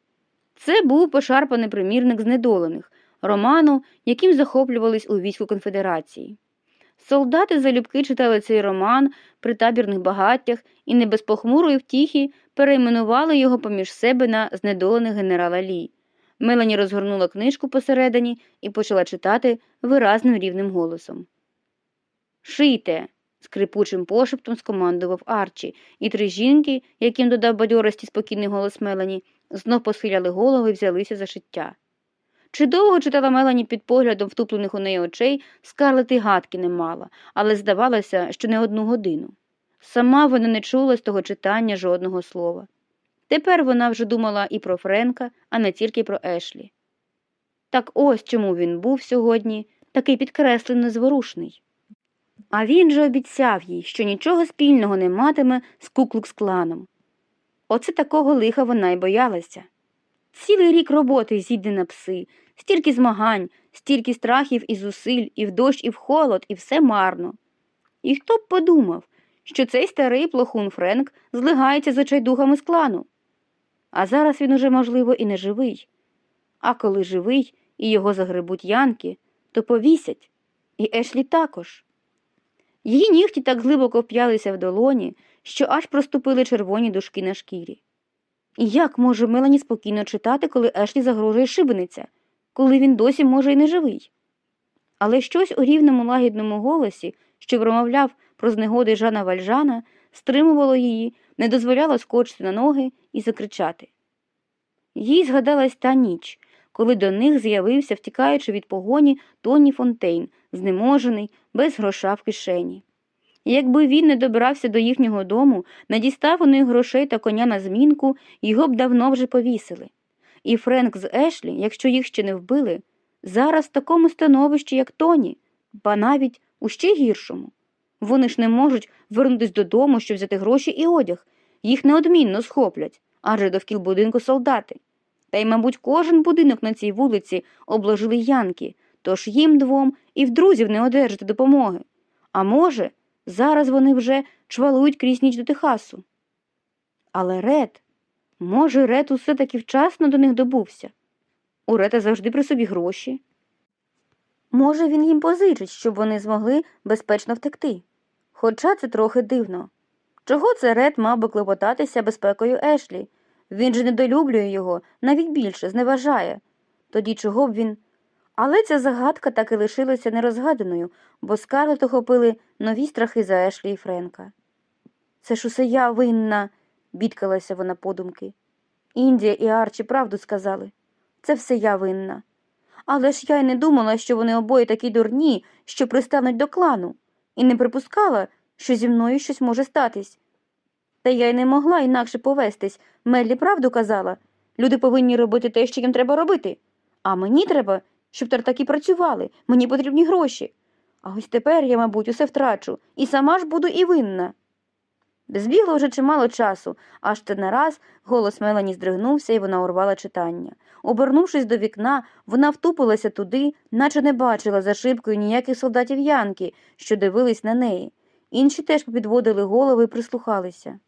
Це був пошарпаний примірник знедолених, роману, яким захоплювались у війську конфедерації. Солдати залюбки читали цей роман при табірних багаттях і не без похмурої втіхи перейменували його поміж себе на знедолених генерала Лі. Мелані розгорнула книжку посередині і почала читати виразним рівним голосом. Шийте. скрипучим пошептом скомандував Арчі, і три жінки, яким додав бадьорості спокійний голос Мелані, знов посхиляли голови і взялися за шиття. Чи довго читала Мелані під поглядом втуплених у неї очей, скарлет і гадки не мала, але здавалося, що не одну годину. Сама вона не чула з того читання жодного слова. Тепер вона вже думала і про Френка, а не тільки про Ешлі. Так ось чому він був сьогодні такий підкреслено зворушний. А він же обіцяв їй, що нічого спільного не матиме з Куклукс-кланом. Оце такого лиха вона й боялася. Цілий рік роботи зійде на пси, стільки змагань, стільки страхів і зусиль, і в дощ, і в холод, і все марно. І хто б подумав, що цей старий плохун Френк злигається з очайдухами з клану. А зараз він уже, можливо, і не живий. А коли живий і його загребуть янки, то повісять. І Ешлі також. Її нігті так глибоко вп'ялися в долоні, що аж проступили червоні дужки на шкірі. І як може Мелані спокійно читати, коли Ешлі загрожує шибениця, коли він досі може й не живий? Але щось у рівному лагідному голосі, що промовляв про знегоди Жана Вальжана, стримувало її, не дозволяло скочити на ноги і закричати. Їй згадалась та ніч, коли до них з'явився, втікаючи від погоні, Тоні Фонтейн, знеможений, без гроша в кишені. Якби він не добрався до їхнього дому, не дістав у них грошей та коня на змінку, його б давно вже повісили. І Френк з Ешлі, якщо їх ще не вбили, зараз в такому становищі, як Тоні, ба навіть у ще гіршому. Вони ж не можуть вернутися додому, щоб взяти гроші і одяг. Їх неодмінно схоплять, адже довкіл будинку солдати. Та й, мабуть, кожен будинок на цій вулиці обложили янки, тож їм двом і в друзів не одержати допомоги. А може, зараз вони вже чвалують крізь ніч до Техасу. Але Ред, може, Ред усе таки вчасно до них добувся. У Рета завжди при собі гроші. Може, він їм позичить, щоб вони змогли безпечно втекти. Хоча це трохи дивно. Чого це Ред мав би клопотатися безпекою Ешлі? Він же недолюблює його, навіть більше, зневажає. Тоді чого б він. Але ця загадка так і лишилася нерозгаданою, бо Скарлет охопили нові страхи за Ешлі і Френка. Це ж усе я винна, бідкалася вона подумки. Індія і Арчі правду сказали. Це все я винна. Але ж я й не думала, що вони обоє такі дурні, що пристануть до клану, і не припускала, що зі мною щось може статись. Та я й не могла інакше повестись. Меллі правду казала. Люди повинні робити те, що їм треба робити. А мені треба, щоб тартаки працювали, мені потрібні гроші. А ось тепер я, мабуть, усе втрачу, і сама ж буду і винна. Збігло вже чимало часу, аж те нараз голос Мелані здригнувся, і вона урвала читання. Обернувшись до вікна, вона втупилася туди, наче не бачила за шибкою ніяких солдатів Янки, що дивились на неї. Інші теж попідводили голови і прислухалися.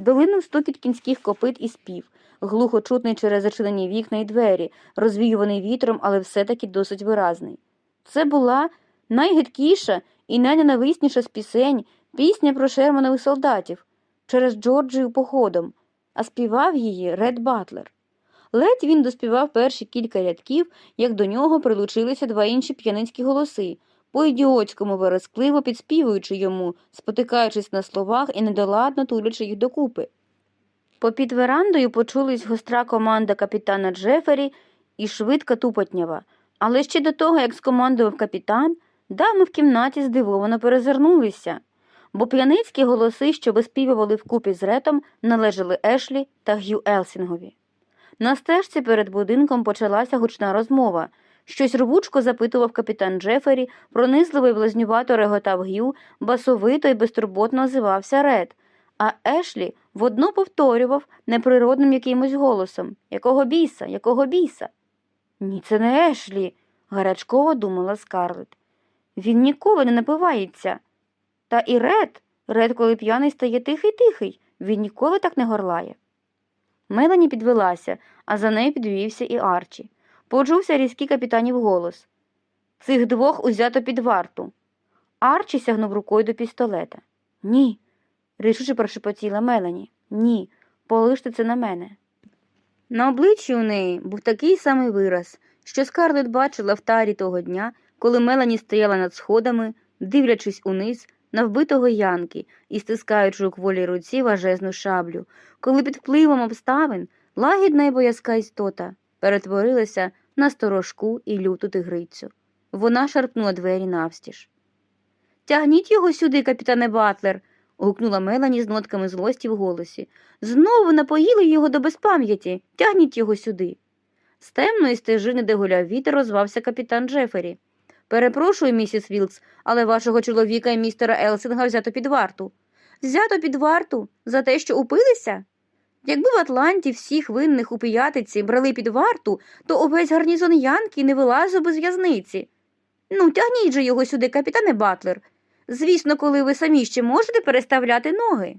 Долинув стукіт кінських копит і спів, глухо чутний через зачинені вікна й двері, розвіюваний вітром, але все-таки досить виразний. Це була найгидкіша і найненависніша з пісень пісня про Шерманових солдатів через Джорджію походом, а співав її Ред Батлер. Ледь він доспівав перші кілька рядків, як до нього прилучилися два інші п'яницькі голоси, по ідіотському верескливо підспівуючи йому, спотикаючись на словах і недоладно тулячи їх докупи. Попід верандою почулись гостра команда капітана Джефері і швидка тупотнява, але ще до того, як скомандував капітан, дами в кімнаті здивовано перезирнулися, бо п'яницькі голоси, що виспівували вкупі з ретом, належали Ешлі та Г'ю Елсінгові. На стежці перед будинком почалася гучна розмова. Щось рвучко запитував капітан Джефері, пронизливо й блазнювато реготав Г'ю, басовито й безтурботно озивався Ред, а Ешлі водно повторював неприродним якимось голосом Якого біса, якого біса? Ні, це не Ешлі, гарячково думала Скарлет. Він ніколи не напивається. Та і Ред, Ред, коли п'яний стає тихий тихий, він ніколи так не горлає. Мелані підвелася, а за нею підвівся і Арчі. Почувся різкий капітанів голос. Цих двох узято під варту. Арчі сягнув рукою до пістолета. Ні, рішуче прошепотіла Мелані. Ні, полиште це на мене. На обличчі у неї був такий самий вираз, що Скарлет бачила в тарі того дня, коли Мелані стояла над сходами, дивлячись униз на вбитого Янки і стискаючи у кволій руці важезну шаблю, коли під впливом обставин лагідна й боязка істота перетворилася на сторожку і люту тигрицю. Вона шарпнула двері навстіж. Тягніть його сюди, капітане Батлер. гукнула Мелані з нотками злості в голосі. Знову напоїли його до безпам'яті. Тягніть його сюди. З темної стежини, де гуляв вітер, озвався капітан Джефері. Перепрошую, місіс Вілкс, але вашого чоловіка і містера Елсинга взято під варту. Взято під варту за те, що упилися? Якби в Атланті всіх винних у пиятиці брали під варту, то увесь гарнізон Янки не вилазив би з в'язниці. Ну, тягніть же його сюди, капітане Батлер. Звісно, коли ви самі ще можете переставляти ноги.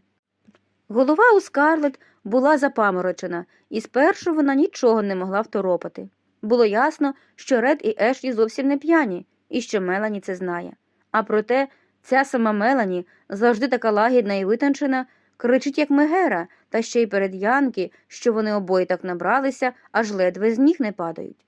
Голова у Скарлет була запаморочена, і спершу вона нічого не могла второпати. Було ясно, що Ред і Ешлі зовсім не п'яні, і що Мелані це знає. А проте ця сама Мелані, завжди така лагідна і витончена, кричить, як мегера, та ще й перед Янки, що вони обоє так набралися, аж ледве з ніг не падають.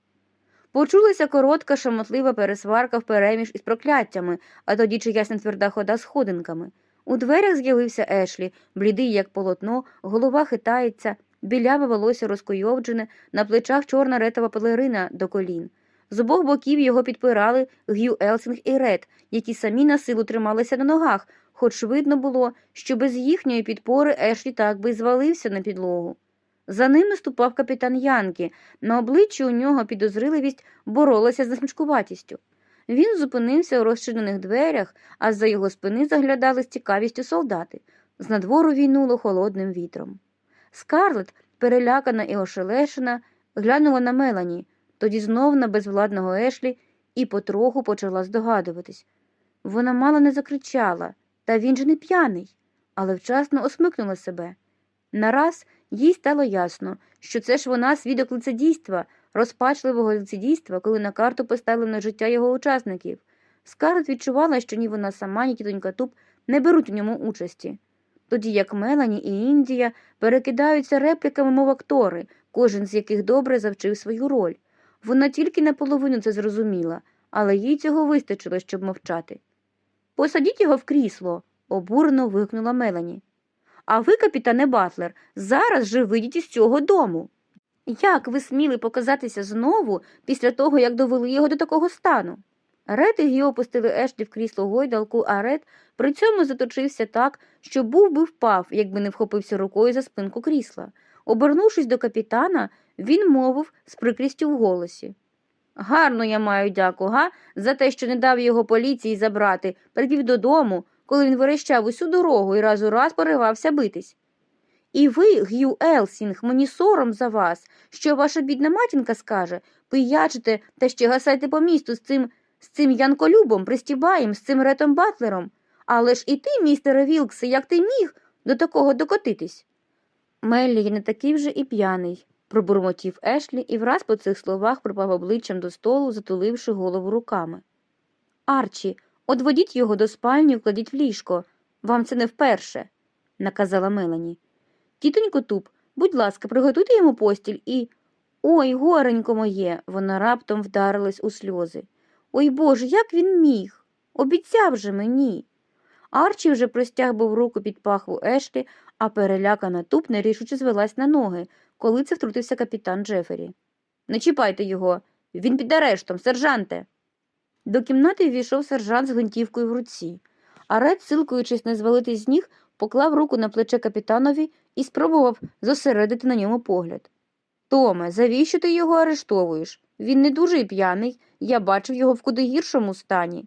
Почулася коротка, шамотлива пересварка впереміж із прокляттями, а тоді чиясь нетверда хода сходинками. У дверях з'явився Ешлі, блідий, як полотно, голова хитається, біляве волосся розкуйовджене, на плечах чорна ретова пелерина до колін. З обох боків його підпирали Г'ю Елсінг і Ред, які самі на силу трималися на ногах, хоч видно було, що без їхньої підпори Ешлі так би звалився на підлогу. За ними ступав капітан Янки. На обличчі у нього підозриливість боролася з насмішкуватістю. Він зупинився у розчинених дверях, а з за його спини заглядали з цікавістю солдати. З надвору війнуло холодним вітром. Скарлет, перелякана і ошелешена, глянула на Мелані, тоді знов на безвладного Ешлі і потроху почала здогадуватись. Вона мало не закричала, та він же не п'яний, але вчасно осмикнула себе. Нараз їй стало ясно, що це ж вона свідок лицедійства, розпачливого лицедійства, коли на карту поставлено життя його учасників. Скарлет відчувала, що ні вона сама, ні тітонька Туп не беруть у ньому участі. Тоді як Мелані і Індія перекидаються репліками, мов актори, кожен з яких добре завчив свою роль. Вона тільки наполовину це зрозуміла, але їй цього вистачило, щоб мовчати. Посадіть його в крісло, обурено вигукнула Мелані. А ви, капітане Батлер, зараз же вийдіть із цього дому. Як ви сміли показатися знову після того, як довели його до такого стану? Ред і Гіо опустили Ешлі в крісло гойдалку, а Ред при цьому заточився так, що був би впав, якби не вхопився рукою за спинку крісла. Обернувшись до капітана, він мовив з прикрістю в голосі. Гарно я маю дяку, га, за те, що не дав його поліції забрати, привів додому, коли він верещав усю дорогу і раз у раз поривався битись. І ви, Г'ю Елсінг, мені сором за вас, що ваша бідна матінка скаже, пиячите та ще гасайте по місту з цим з цим Янколюбом, Пристібаєм, з цим Ретом Батлером. Але ж і ти, містере Вілксе, як ти міг до такого докотитись? Меллі не такий вже і п'яний, пробурмотів Ешлі і враз по цих словах припав обличчям до столу, затуливши голову руками. Арчі, одводіть його до спальні, і вкладіть в ліжко. Вам це не вперше, наказала Мелані. Тітонько Туп, будь ласка, приготуйте йому постіль і. Ой, горенько моє. Вона раптом вдарилась у сльози. Ой Боже, як він міг? Обіцяв же мені. Арчі вже простяг був руку під пахву Ешлі, а перелякана туп нерішуче звелась на ноги, коли це втрутився капітан Джефері. Не чіпайте його, він під арештом, сержанте. До кімнати ввійшов сержант з гвинтівкою в руці, а Ред, силкуючись не звалити з ніг, поклав руку на плече капітанові і спробував зосередити на ньому погляд. Томе, завіщо ти його арештовуєш? Він не дуже п'яний, я бачив його в куди гіршому стані.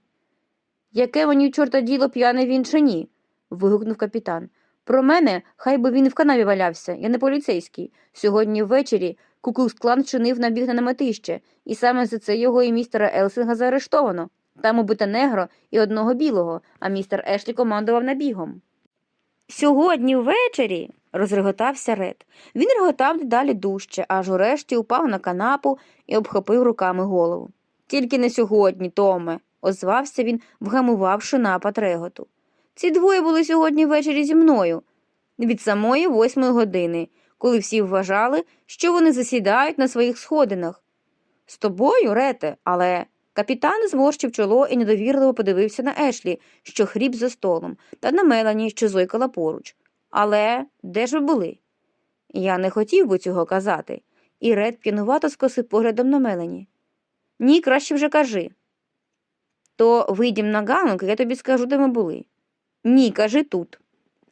Яке мені чорта діло п'яний він чи ні? вигукнув капітан. Про мене, хай би він в канаві валявся, я не поліцейський. Сьогодні ввечері Куклукс-клан чинив набіг на наметище, і саме за це його і містера Елсинга заарештовано. Там убито негро і одного білого, а містер Ешлі командував набігом. Сьогодні ввечері. розреготався Ред. Він реготав далі дужче, аж урешті упав на канапу і обхопив руками голову. Тільки не сьогодні, Томе, озвався він, вгамувавши напад реготу. Ці двоє були сьогодні ввечері зі мною від самої восьмої години, коли всі вважали, що вони засідають на своїх сходинах. З тобою, Рете, але. Капітан зморщив чоло і недовірливо подивився на Ешлі, що хріп за столом, та на Мелані, що зойкала поруч. Але де ж ви були? Я не хотів би цього казати, і Ред п'янувато скосив поглядом на Мелані. Ні, краще вже кажи. То вийдім на ганок, я тобі скажу, де ми були. Ні, кажи тут.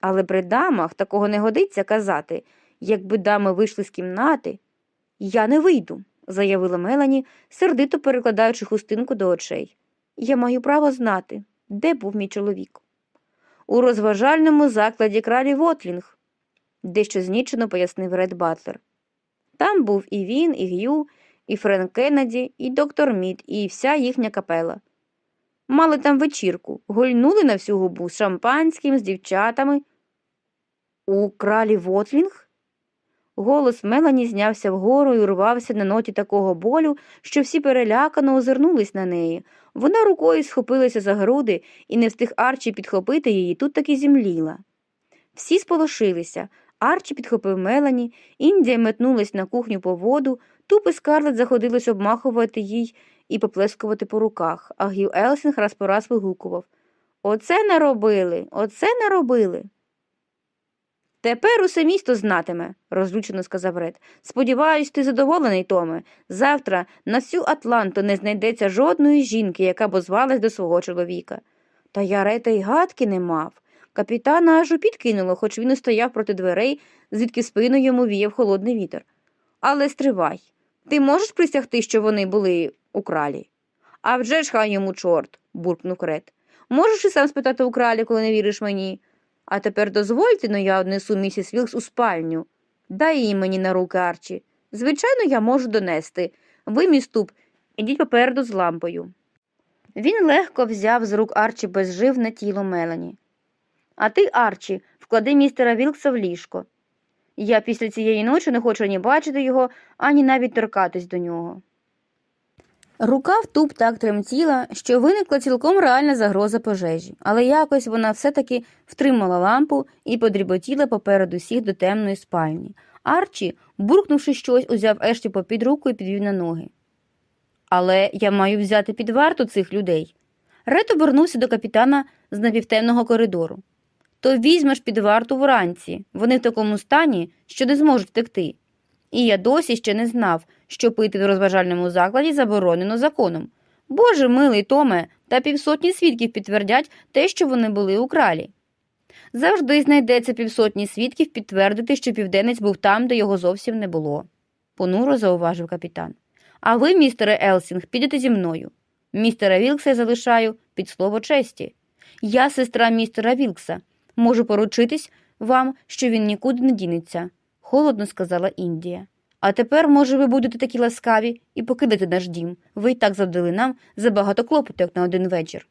Але при дамах такого не годиться казати. Якби дами вийшли з кімнати, я не вийду, заявила Мелані, сердито перекладаючи хустинку до очей. Я маю право знати, де був мій чоловік. У розважальному закладі кралі Вотлінг, дещо знічено пояснив Ред Батлер. Там був і він, і Г'ю, і Френк Кеннеді, і доктор Мід, і вся їхня капела. Мали там вечірку, гульнули на всю губу з шампанським, з дівчатами. У кралі Вотлінг? Голос Мелані знявся вгору і урвався на ноті такого болю, що всі перелякано озирнулись на неї. Вона рукою схопилася за груди і не встиг Арчі підхопити її, тут таки зімліла. Всі сполошилися. Арчі підхопив Мелані, Індія метнулась на кухню по воду, Туп і Скарлет заходились обмахувати її і поплескувати по руках, а Г'ю Елсінг раз по раз вигукував Оце наробили, оце наробили. Тепер усе місто знатиме, розлючено сказав Ред. Сподіваюсь, ти задоволений, Томе. Завтра на всю Атланту не знайдеться жодної жінки, яка б озвалась до свого чоловіка. Та я Рета й гадки не мав. Капітана аж підкинуло, хоч він і стояв проти дверей, звідки спину йому віяв холодний вітер. Але стривай. Ти можеш присягти, що вони були у кралі? «А вже ж хай йому чорт, буркнув Ред. Можеш і сам спитати у кралі, коли не віриш мені. А тепер дозвольте, но я однесу місіс Вілкс у спальню. Дай її мені на руки, Арчі. Звичайно, я можу донести. Ви, міступ, ідіть попереду з лампою. Він легко взяв з рук Арчі безживне тіло Мелані. А ти, Арчі, вклади містера Вілкса в ліжко. Я після цієї ночі не хочу ані бачити його, ані навіть торкатись до нього. Рука втуп так тремтіла, що виникла цілком реальна загроза пожежі, але якось вона все-таки втримала лампу і подріботіла поперед усіх до темної спальні. Арчі, буркнувши щось, узяв Ешлі попід руку і підвів на ноги. Але я маю взяти під варту цих людей. Рет обернувся до капітана з напівтемного коридору. То візьмеш під варту вранці. Вони в такому стані, що не зможуть втекти. І я досі ще не знав, що пити в розважальному закладі заборонено законом. Боже милий Томе, та півсотні свідків підтвердять те, що вони були у кралі. Завжди знайдеться півсотні свідків підтвердити, що південець був там, де його зовсім не було, понуро зауважив капітан. А ви, містере Елсінг, підете зі мною. Містера Вілкса я залишаю під слово честі. Я сестра містера Вілкса. Можу поручитись вам, що він нікуди не дінеться, холодно сказала Індія. А тепер, може, ви будете такі ласкаві і покидати наш дім. Ви й так завдали нам забагато клопоту, як на один вечір.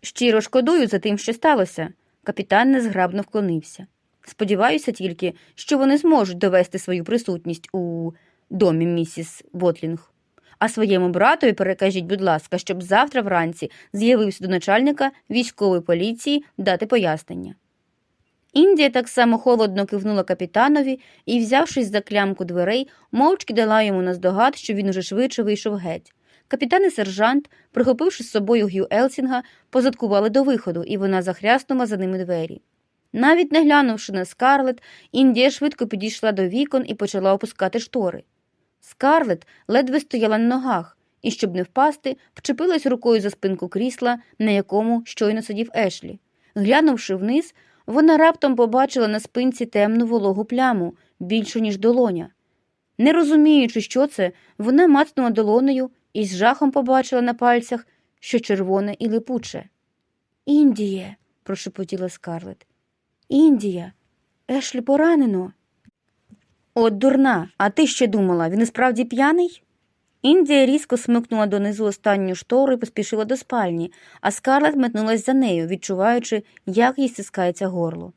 Щиро шкодую за тим, що сталося. Капітан незграбно вклонився. Сподіваюся тільки, що вони зможуть довести свою присутність у домі місіс Вотлінг. А своєму братові перекажіть, будь ласка, щоб завтра вранці з'явився до начальника військової поліції дати пояснення. Індія так само холодно кивнула капітанові і, взявшись за клямку дверей, мовчки дала йому наздогад, що він уже швидше вийшов геть. Капітан і сержант, прихопивши з собою Г'ю Елсінга, позадкували до виходу, і вона захряснула за ними двері. Навіть не глянувши на Скарлет, Індія швидко підійшла до вікон і почала опускати штори. Скарлет ледве стояла на ногах і, щоб не впасти, вчепилась рукою за спинку крісла, на якому щойно сидів Ешлі. Глянувши вниз, вона раптом побачила на спинці темну вологу пляму, більшу, ніж долоня. Не розуміючи, що це, вона мацнула долонею і з жахом побачила на пальцях, що червоне і липуче. Індіє, прошепотіла скарлет. Індія, Ешлі поранено. От дурна, а ти ще думала, він і справді п'яний? Індія різко смикнула донизу останню штору і поспішила до спальні, а скарлет метнулась за нею, відчуваючи, як їй стискається горло.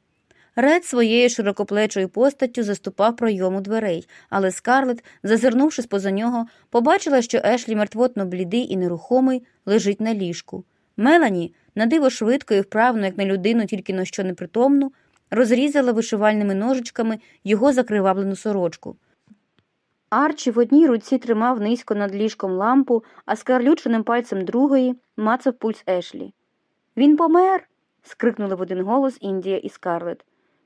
Ред своєю широкоплечою постаттю заступав пройому дверей, але скарлет, зазирнувшись поза нього, побачила, що Ешлі мертвотно блідий і нерухомий, лежить на ліжку. Мелані, надиво швидко і вправно, як на людину, тільки на що непритомну, розрізала вишивальними ножичками його закривавлену сорочку. Арчі в одній руці тримав низько над ліжком лампу, а скарлюченим пальцем другої мацав пульс Ешлі. Він помер. скрикнули в один голос Індія і Скарлет.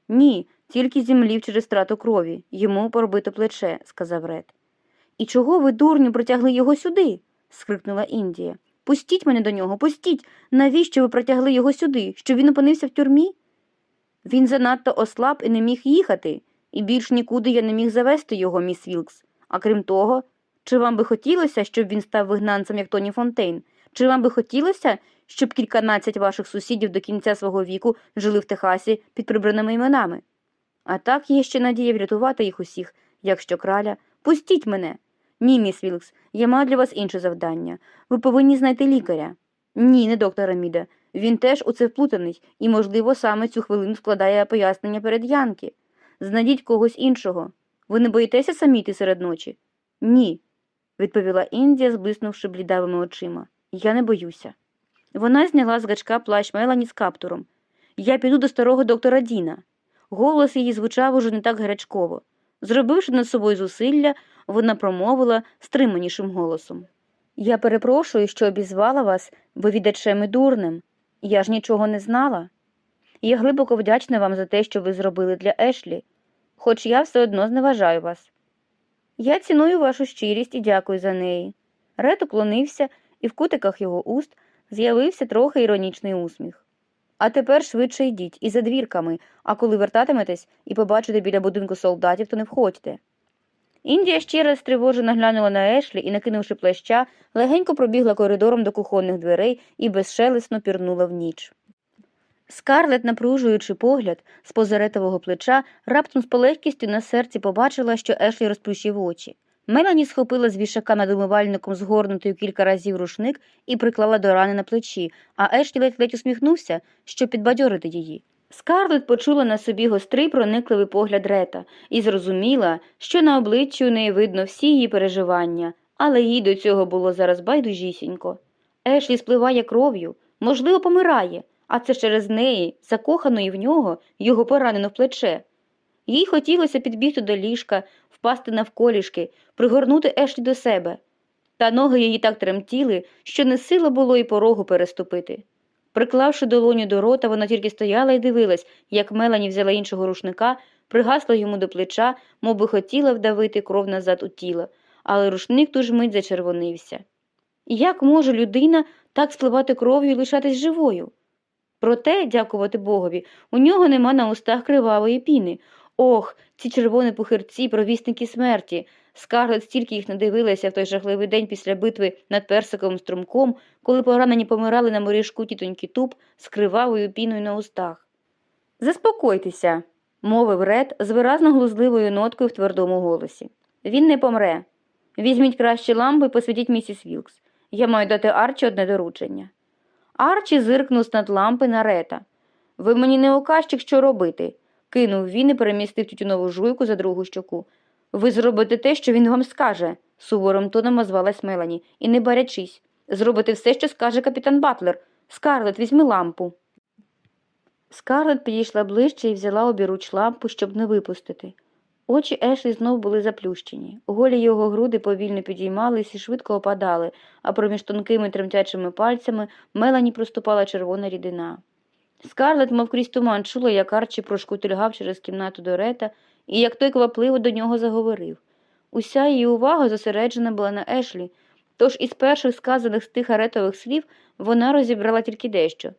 Ні, тільки зімлів через страту крові. Йому пробито плече, сказав Ред. І чого ви, дурню, притягли його сюди? скрикнула Індія. Пустіть мене до нього, пустіть. Навіщо ви притягли його сюди? Що він опинився в тюрмі? Він занадто ослаб і не міг їхати, і більш нікуди я не міг завести його, міс Вілкс. А крім того, чи вам би хотілося, щоб він став вигнанцем, як Тоні Фонтейн? Чи вам би хотілося, щоб кільканадцять ваших сусідів до кінця свого віку жили в Техасі під прибраними іменами? А так є ще надія врятувати їх усіх, якщо краля. Пустіть мене. Ні, міс Вілкс, я маю для вас інше завдання. Ви повинні знайти лікаря. Ні, не доктора Міда. Він теж у це вплутаний і, можливо, саме цю хвилину складає пояснення перед Янки. Знайдіть когось іншого. Ви не боїтеся самі йти серед ночі? Ні, відповіла Індія, зблиснувши блідавими очима. Я не боюся. Вона зняла з гачка плащ Мелані з каптуром. Я піду до старого доктора Діна. Голос її звучав уже не так гарячково. Зробивши над собою зусилля, вона промовила стриманішим голосом. Я перепрошую, що обізвала вас вивідачем і дурним. Я ж нічого не знала. Я глибоко вдячна вам за те, що ви зробили для Ешлі, хоч я все одно зневажаю вас. Я ціную вашу щирість і дякую за неї. Рет уклонився, і в кутиках його уст з'явився трохи іронічний усміх. А тепер швидше йдіть і за двірками, а коли вертатиметесь і побачите біля будинку солдатів, то не входьте. Індія ще раз стривожено глянула на Ешлі і, накинувши плаща, легенько пробігла коридором до кухонних дверей і безшелесно пірнула в ніч. Скарлет, напружуючи погляд з позаретового плеча, раптом з полегкістю на серці побачила, що Ешлі розплющив очі. Мелані схопила з вішака над умивальником згорнутий кілька разів рушник і приклала до рани на плечі, а Ешлі ледь-ледь усміхнувся, щоб підбадьорити її. Скарлет почула на собі гострий проникливий погляд Рета і зрозуміла, що на обличчі у неї видно всі її переживання, але їй до цього було зараз байдужісінько. Ешлі спливає кров'ю, можливо, помирає, а це через неї, закоханої в нього, його поранено в плече. Їй хотілося підбігти до ліжка, впасти навколішки, пригорнути Ешлі до себе. Та ноги її так тремтіли, що не сила було і порогу переступити. Приклавши долоню до рота, вона тільки стояла і дивилась, як Мелані взяла іншого рушника, пригасла йому до плеча, мов би хотіла вдавити кров назад у тіло, але рушник ту ж мить зачервонився. Як може людина так спливати кров'ю і лишатись живою? Проте, дякувати Богові, у нього нема на устах кривавої піни. Ох, ці червоні пухирці, провісники смерті. Скарлет стільки їх надивилася в той жахливий день після битви над персиковим струмком, коли поранені помирали на моріжку тітоньки туп з кривавою піною на устах. Заспокойтеся, мовив Ред з виразно глузливою ноткою в твердому голосі. Він не помре. Візьміть краще лампу і посвітіть місіс Вілкс. Я маю дати Арчі одне доручення. Арчі зиркнув над лампи на Рета. Ви мені не указчик, що робити, кинув він і перемістив тютюнову жуйку за другу щоку. Ви зробите те, що він вам скаже, суворим тоном озвалась Мелані, і не барячись. Зробите все, що скаже капітан Батлер. Скарлет, візьми лампу. Скарлет підійшла ближче і взяла обіруч лампу, щоб не випустити. Очі Ешлі знов були заплющені. Голі його груди повільно підіймались і швидко опадали, а проміж тонкими тремтячими пальцями Мелані проступала червона рідина. Скарлет, мов крізь туман, чула, як Арчі прошкутильгав через кімнату до Рета, і як той квапливо до нього заговорив. Уся її увага зосереджена була на Ешлі, тож із перших сказаних з тих аретових слів вона розібрала тільки дещо.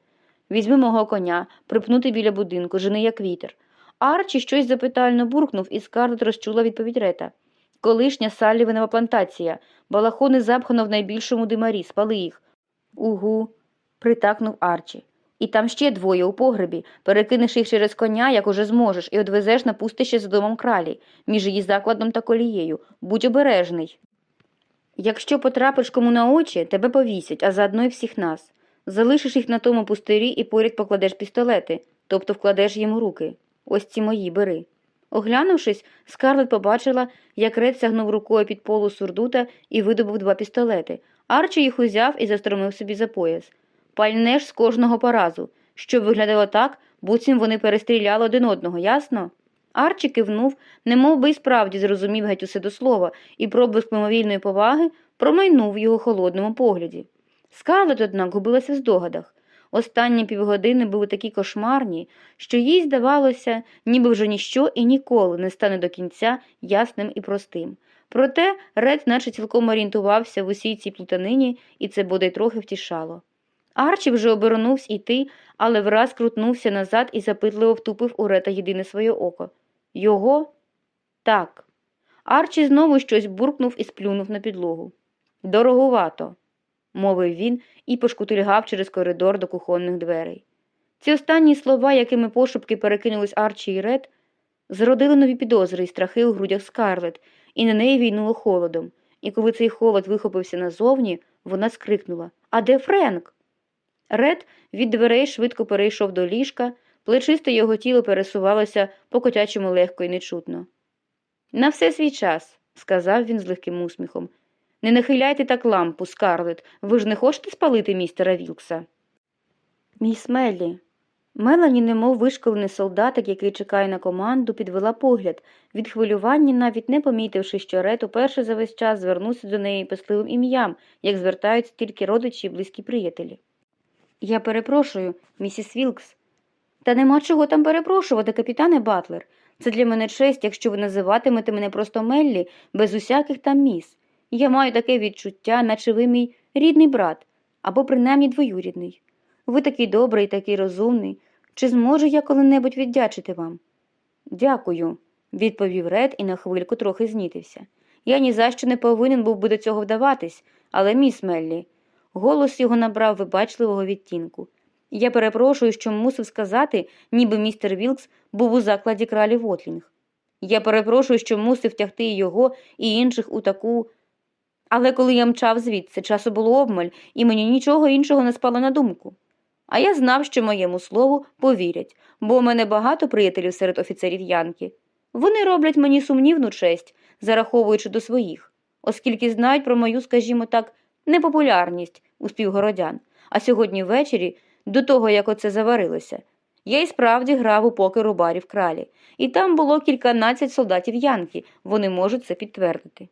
Візьми мого коня, припнути біля будинку, жени як вітер. Арчі щось запитально буркнув, і Скарлет розчула відповідь Рета. Колишня Саллівенова плантація, балахони запхано в найбільшому димарі, спали їх. Угу, притакнув Арчі. І там ще двоє у погребі. Перекинеш їх через коня, як уже зможеш, і одвезеш на пустище за домом кралі, між її закладом та колією. Будь обережний. Якщо потрапиш кому на очі, тебе повісять, а заодно й всіх нас. Залишиш їх на тому пустирі і поряд покладеш пістолети, тобто вкладеш їм руки. Ось ці мої бери. Оглянувшись, Скарлет побачила, як Ред сягнув рукою під полу сурдута і видобув два пістолети. Арчі їх узяв і застромив собі за пояс. Пальнеш з кожного поразу, щоб виглядало так, буцім вони перестріляли один одного, ясно? Арчі кивнув, немов би й справді зрозумів геть усе до слова, і проблиск мимовільної поваги промайнув в його холодному погляді. Скарлет, однак, губилася в здогадах. Останні півгодини були такі кошмарні, що їй здавалося, ніби вже ніщо і ніколи не стане до кінця ясним і простим. Проте Ред наче цілком орієнтувався в усій цій плутанині, і це бодай трохи втішало. Арчі вже обернувся йти, але враз крутнувся назад і запитливо втупив у Рета єдине своє око. Його? Так. Арчі знову щось буркнув і сплюнув на підлогу. Дороговато, мовив він і пошкутильгав через коридор до кухонних дверей. Ці останні слова, якими пошепки перекинулись Арчі і Ред, зродили нові підозри і страхи у грудях Скарлет, і на неї війнуло холодом. І коли цей холод вихопився назовні, вона скрикнула А де Френк? Ред від дверей швидко перейшов до ліжка, плечисте його тіло пересувалося по котячому легко і нечутно. На все свій час, сказав він з легким усміхом. Не нахиляйте так лампу, Скарлет. Ви ж не хочете спалити містера Вілкса? Міс Меллі. Мелані, немов вишколений солдатик, який чекає на команду, підвела погляд, від хвилювання, навіть не помітивши, що Рет уперше за весь час звернувся до неї писливим ім'ям, як звертаються тільки родичі і близькі приятелі. Я перепрошую, місіс Вілкс. Та нема чого там перепрошувати, капітане Батлер. Це для мене честь, якщо ви називатимете мене просто Меллі, без усяких там міс. Я маю таке відчуття, наче ви мій рідний брат, або принаймні двоюрідний. Ви такий добрий, такий розумний. Чи зможу я коли-небудь віддячити вам? Дякую, відповів Ред і на хвильку трохи знітився. Я ні за що не повинен був би до цього вдаватись, але міс Меллі. Голос його набрав вибачливого відтінку. Я перепрошую, що мусив сказати, ніби містер Вілкс був у закладі кралі Вотлінг. Я перепрошую, що мусив тягти його і інших у таку. Але коли я мчав звідси, часу було обмаль, і мені нічого іншого не спало на думку. А я знав, що моєму слову повірять, бо у мене багато приятелів серед офіцерів Янки. Вони роблять мені сумнівну честь, зараховуючи до своїх, оскільки знають про мою, скажімо так, непопулярність у співгородян. А сьогодні ввечері, до того як оце заварилося, я й справді грав у покер у барі в кралі, і там було кільканадцять солдатів Янки, вони можуть це підтвердити.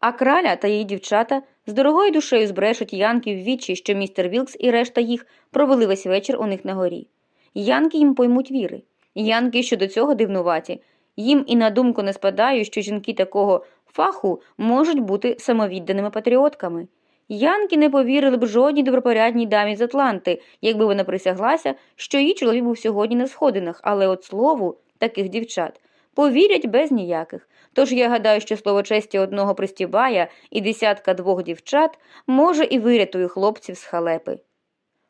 А краля та її дівчата з дорогою душею збрешуть Янки в вічі, що містер Вілкс і решта їх провели весь вечір у них на горі. Янки їм поймуть віри. Янки щодо цього дивнуваті. Їм і на думку не спадає, що жінки такого фаху можуть бути самовідданими патріотками. Янки не повірили б жодній добропорядній дамі з Атланти, якби вона присяглася, що її чоловік був сьогодні на сходинах, але от слову таких дівчат повірять без ніяких. Тож я гадаю, що слово честі одного пристібая і десятка двох дівчат може і вирятує хлопців з халепи.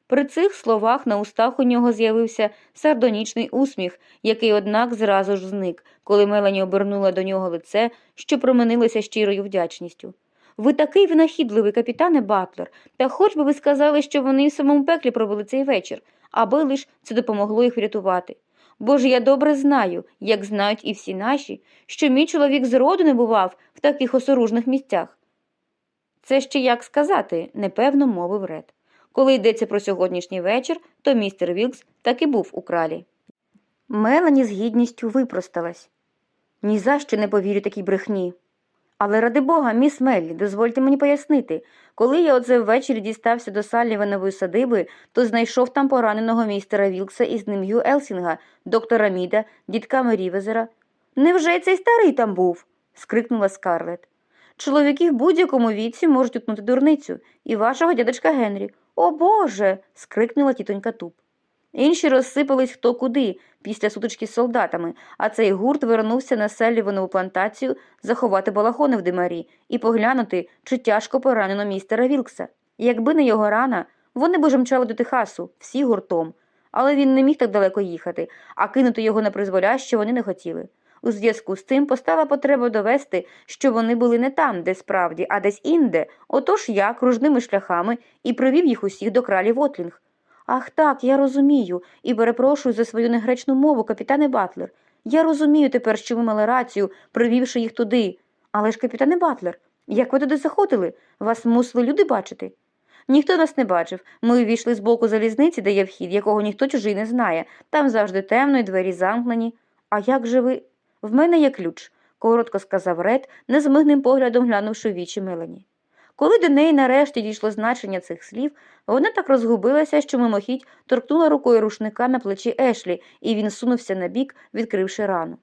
При цих словах на устах у нього з'явився сардонічний усміх, який, однак, зразу ж зник, коли Мелані обернула до нього лице, що променилося щирою вдячністю. Ви такий винахідливий, капітане Батлер, та хоч би ви сказали, що вони в самому пеклі провели цей вечір, аби лиш це допомогло їх врятувати. Бо ж я добре знаю, як знають і всі наші, що мій чоловік зроду не бував в таких осоружних місцях. Це ще як сказати, непевно мовив Ред. Коли йдеться про сьогоднішній вечір, то містер Вілкс і був у кралі. Мелані з гідністю випросталась. Ні за що не повірю такій брехні. Але ради Бога, міс Меллі, дозвольте мені пояснити. Коли я оце ввечері дістався до Салліванової садиби, то знайшов там пораненого містера Вілкса і з ним Г'ю Елсінга, доктора Міда, дідка Мерівезера. Невже цей старий там був? скрикнула Скарлет. Чоловіки в будь-якому віці можуть утнути дурницю, і вашого дядечка Генрі. О Боже. скрикнула тітонька Туп. Інші розсипались хто куди після сутички з солдатами, а цей гурт вернувся на Селліванову плантацію заховати балахони в димарі і поглянути, чи тяжко поранено містера Вілкса. Якби не його рана, вони б уже мчали до Техасу, всі гуртом. Але він не міг так далеко їхати, а кинути його на призволяще вони не хотіли. У зв'язку з цим постала потреба довести, що вони були не там, де справді, а десь інде, отож я кружними шляхами і привів їх усіх до кралі Вотлінг. Ах так, я розумію, і перепрошую за свою негречну мову, капітане Батлер. Я розумію тепер, що ви мали рацію, привівши їх туди. Але ж, капітане Батлер, як ви туди заходили? Вас мусили люди бачити? Ніхто нас не бачив. Ми увійшли з боку залізниці, де є вхід, якого ніхто чужий не знає. Там завжди темно і двері замкнені. А як же ви. В мене є ключ, коротко сказав Ред, незмигним поглядом глянувши в вічі Мелані. Коли до неї нарешті дійшло значення цих слів, вона так розгубилася, що мимохідь торкнула рукою рушника на плечі Ешлі, і він сунувся на бік, відкривши рану.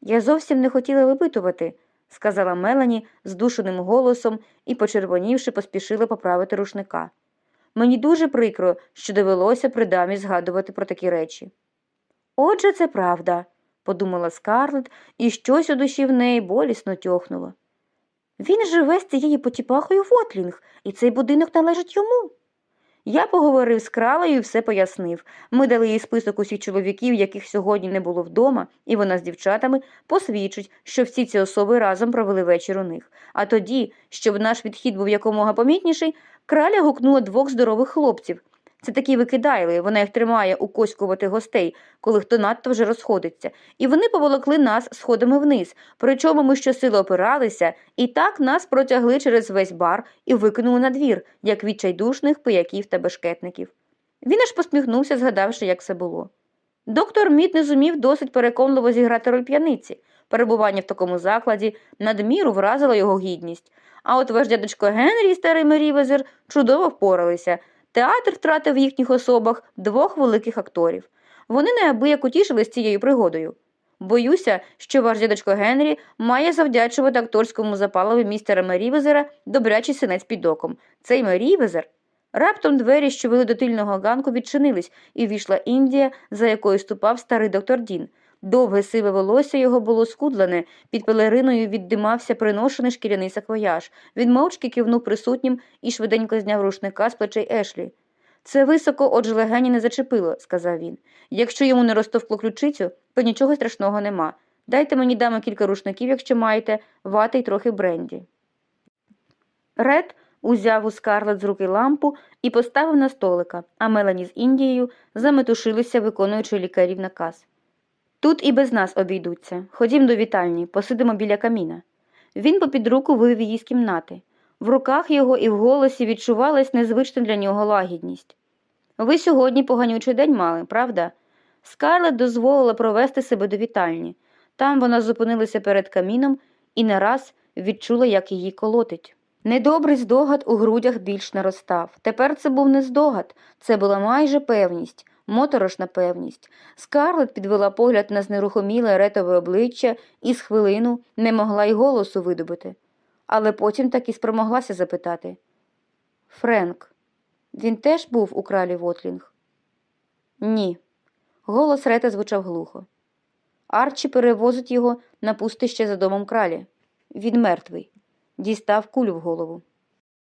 Я зовсім не хотіла випитувати, сказала Мелані здушеним голосом і, почервонівши, поспішила поправити рушника. Мені дуже прикро, що довелося при дамі згадувати про такі речі. Отже, це правда, подумала Скарлет, і щось у душі в неї болісно тьохнуло. Він живе з цією потіпахою Вотлінг, і цей будинок належить йому. Я поговорив з кралею і все пояснив. Ми дали їй список усіх чоловіків, яких сьогодні не було вдома, і вона з дівчатами посвідчить, що всі ці особи разом провели вечір у них. А тоді, щоб наш відхід був якомога помітніший, краля гукнула двох здорових хлопців. Це такі викидайли, вона їх тримає укоськувати гостей, коли хто надто вже розходиться, і вони поволокли нас сходами вниз, причому ми щосили опиралися, і так нас протягли через весь бар і викинули на двір, як відчайдушних пияків та бешкетників. Він аж посміхнувся, згадавши, як все було. Доктор Мід не зумів досить переконливо зіграти роль п'яниці. Перебування в такому закладі надміру вразило його гідність. А от ваш дядечко Генрі і старий Мерівезер чудово впоралися. Театр втратив в їхніх особах двох великих акторів. Вони неабияк утішились цією пригодою. Боюся, що ваш дядечко Генрі має завдячувати акторському запалові містера Мерівезера добрячий синець під оком. Цей Мерівезер. Раптом двері, що вели до тильного ганку, відчинились, і війшла Індія, за якою ступав старий доктор Дін. Довге сиве волосся його було скудлене, під пелериною віддимався приношений шкіряний саквояж. Він мовчки кивнув присутнім і швиденько зняв рушника з плечей Ешлі. Це високо, отже, легені не зачепило, сказав він. Якщо йому не розтовкло ключицю, то нічого страшного нема. Дайте мені дами кілька рушників, якщо маєте, вати й трохи бренді. Ред узяв у скарлет з руки лампу і поставив на столика, а Мелані з Індією заметушилися, виконуючи лікарів наказ. Тут і без нас обійдуться. Ходім до вітальні, посидимо біля каміна. Він попід руку вивів її з кімнати. В руках його і в голосі відчувалась незвична для нього лагідність. Ви сьогодні поганючий день мали, правда? Скарлет дозволила провести себе до вітальні. Там вона зупинилася перед каміном і не раз відчула, як її колотить. Недобрий здогад у грудях більш наростав. Тепер це був не здогад, це була майже певність, моторошна певність. Скарлет підвела погляд на знерухоміле ретове обличчя і з хвилину не могла й голосу видобути. Але потім таки спромоглася запитати Френк, він теж був у кралі Вотлінг? Ні. Голос Рета звучав глухо. Арчі перевозить його на пустище за домом кралі. Він мертвий. Дістав кулю в голову.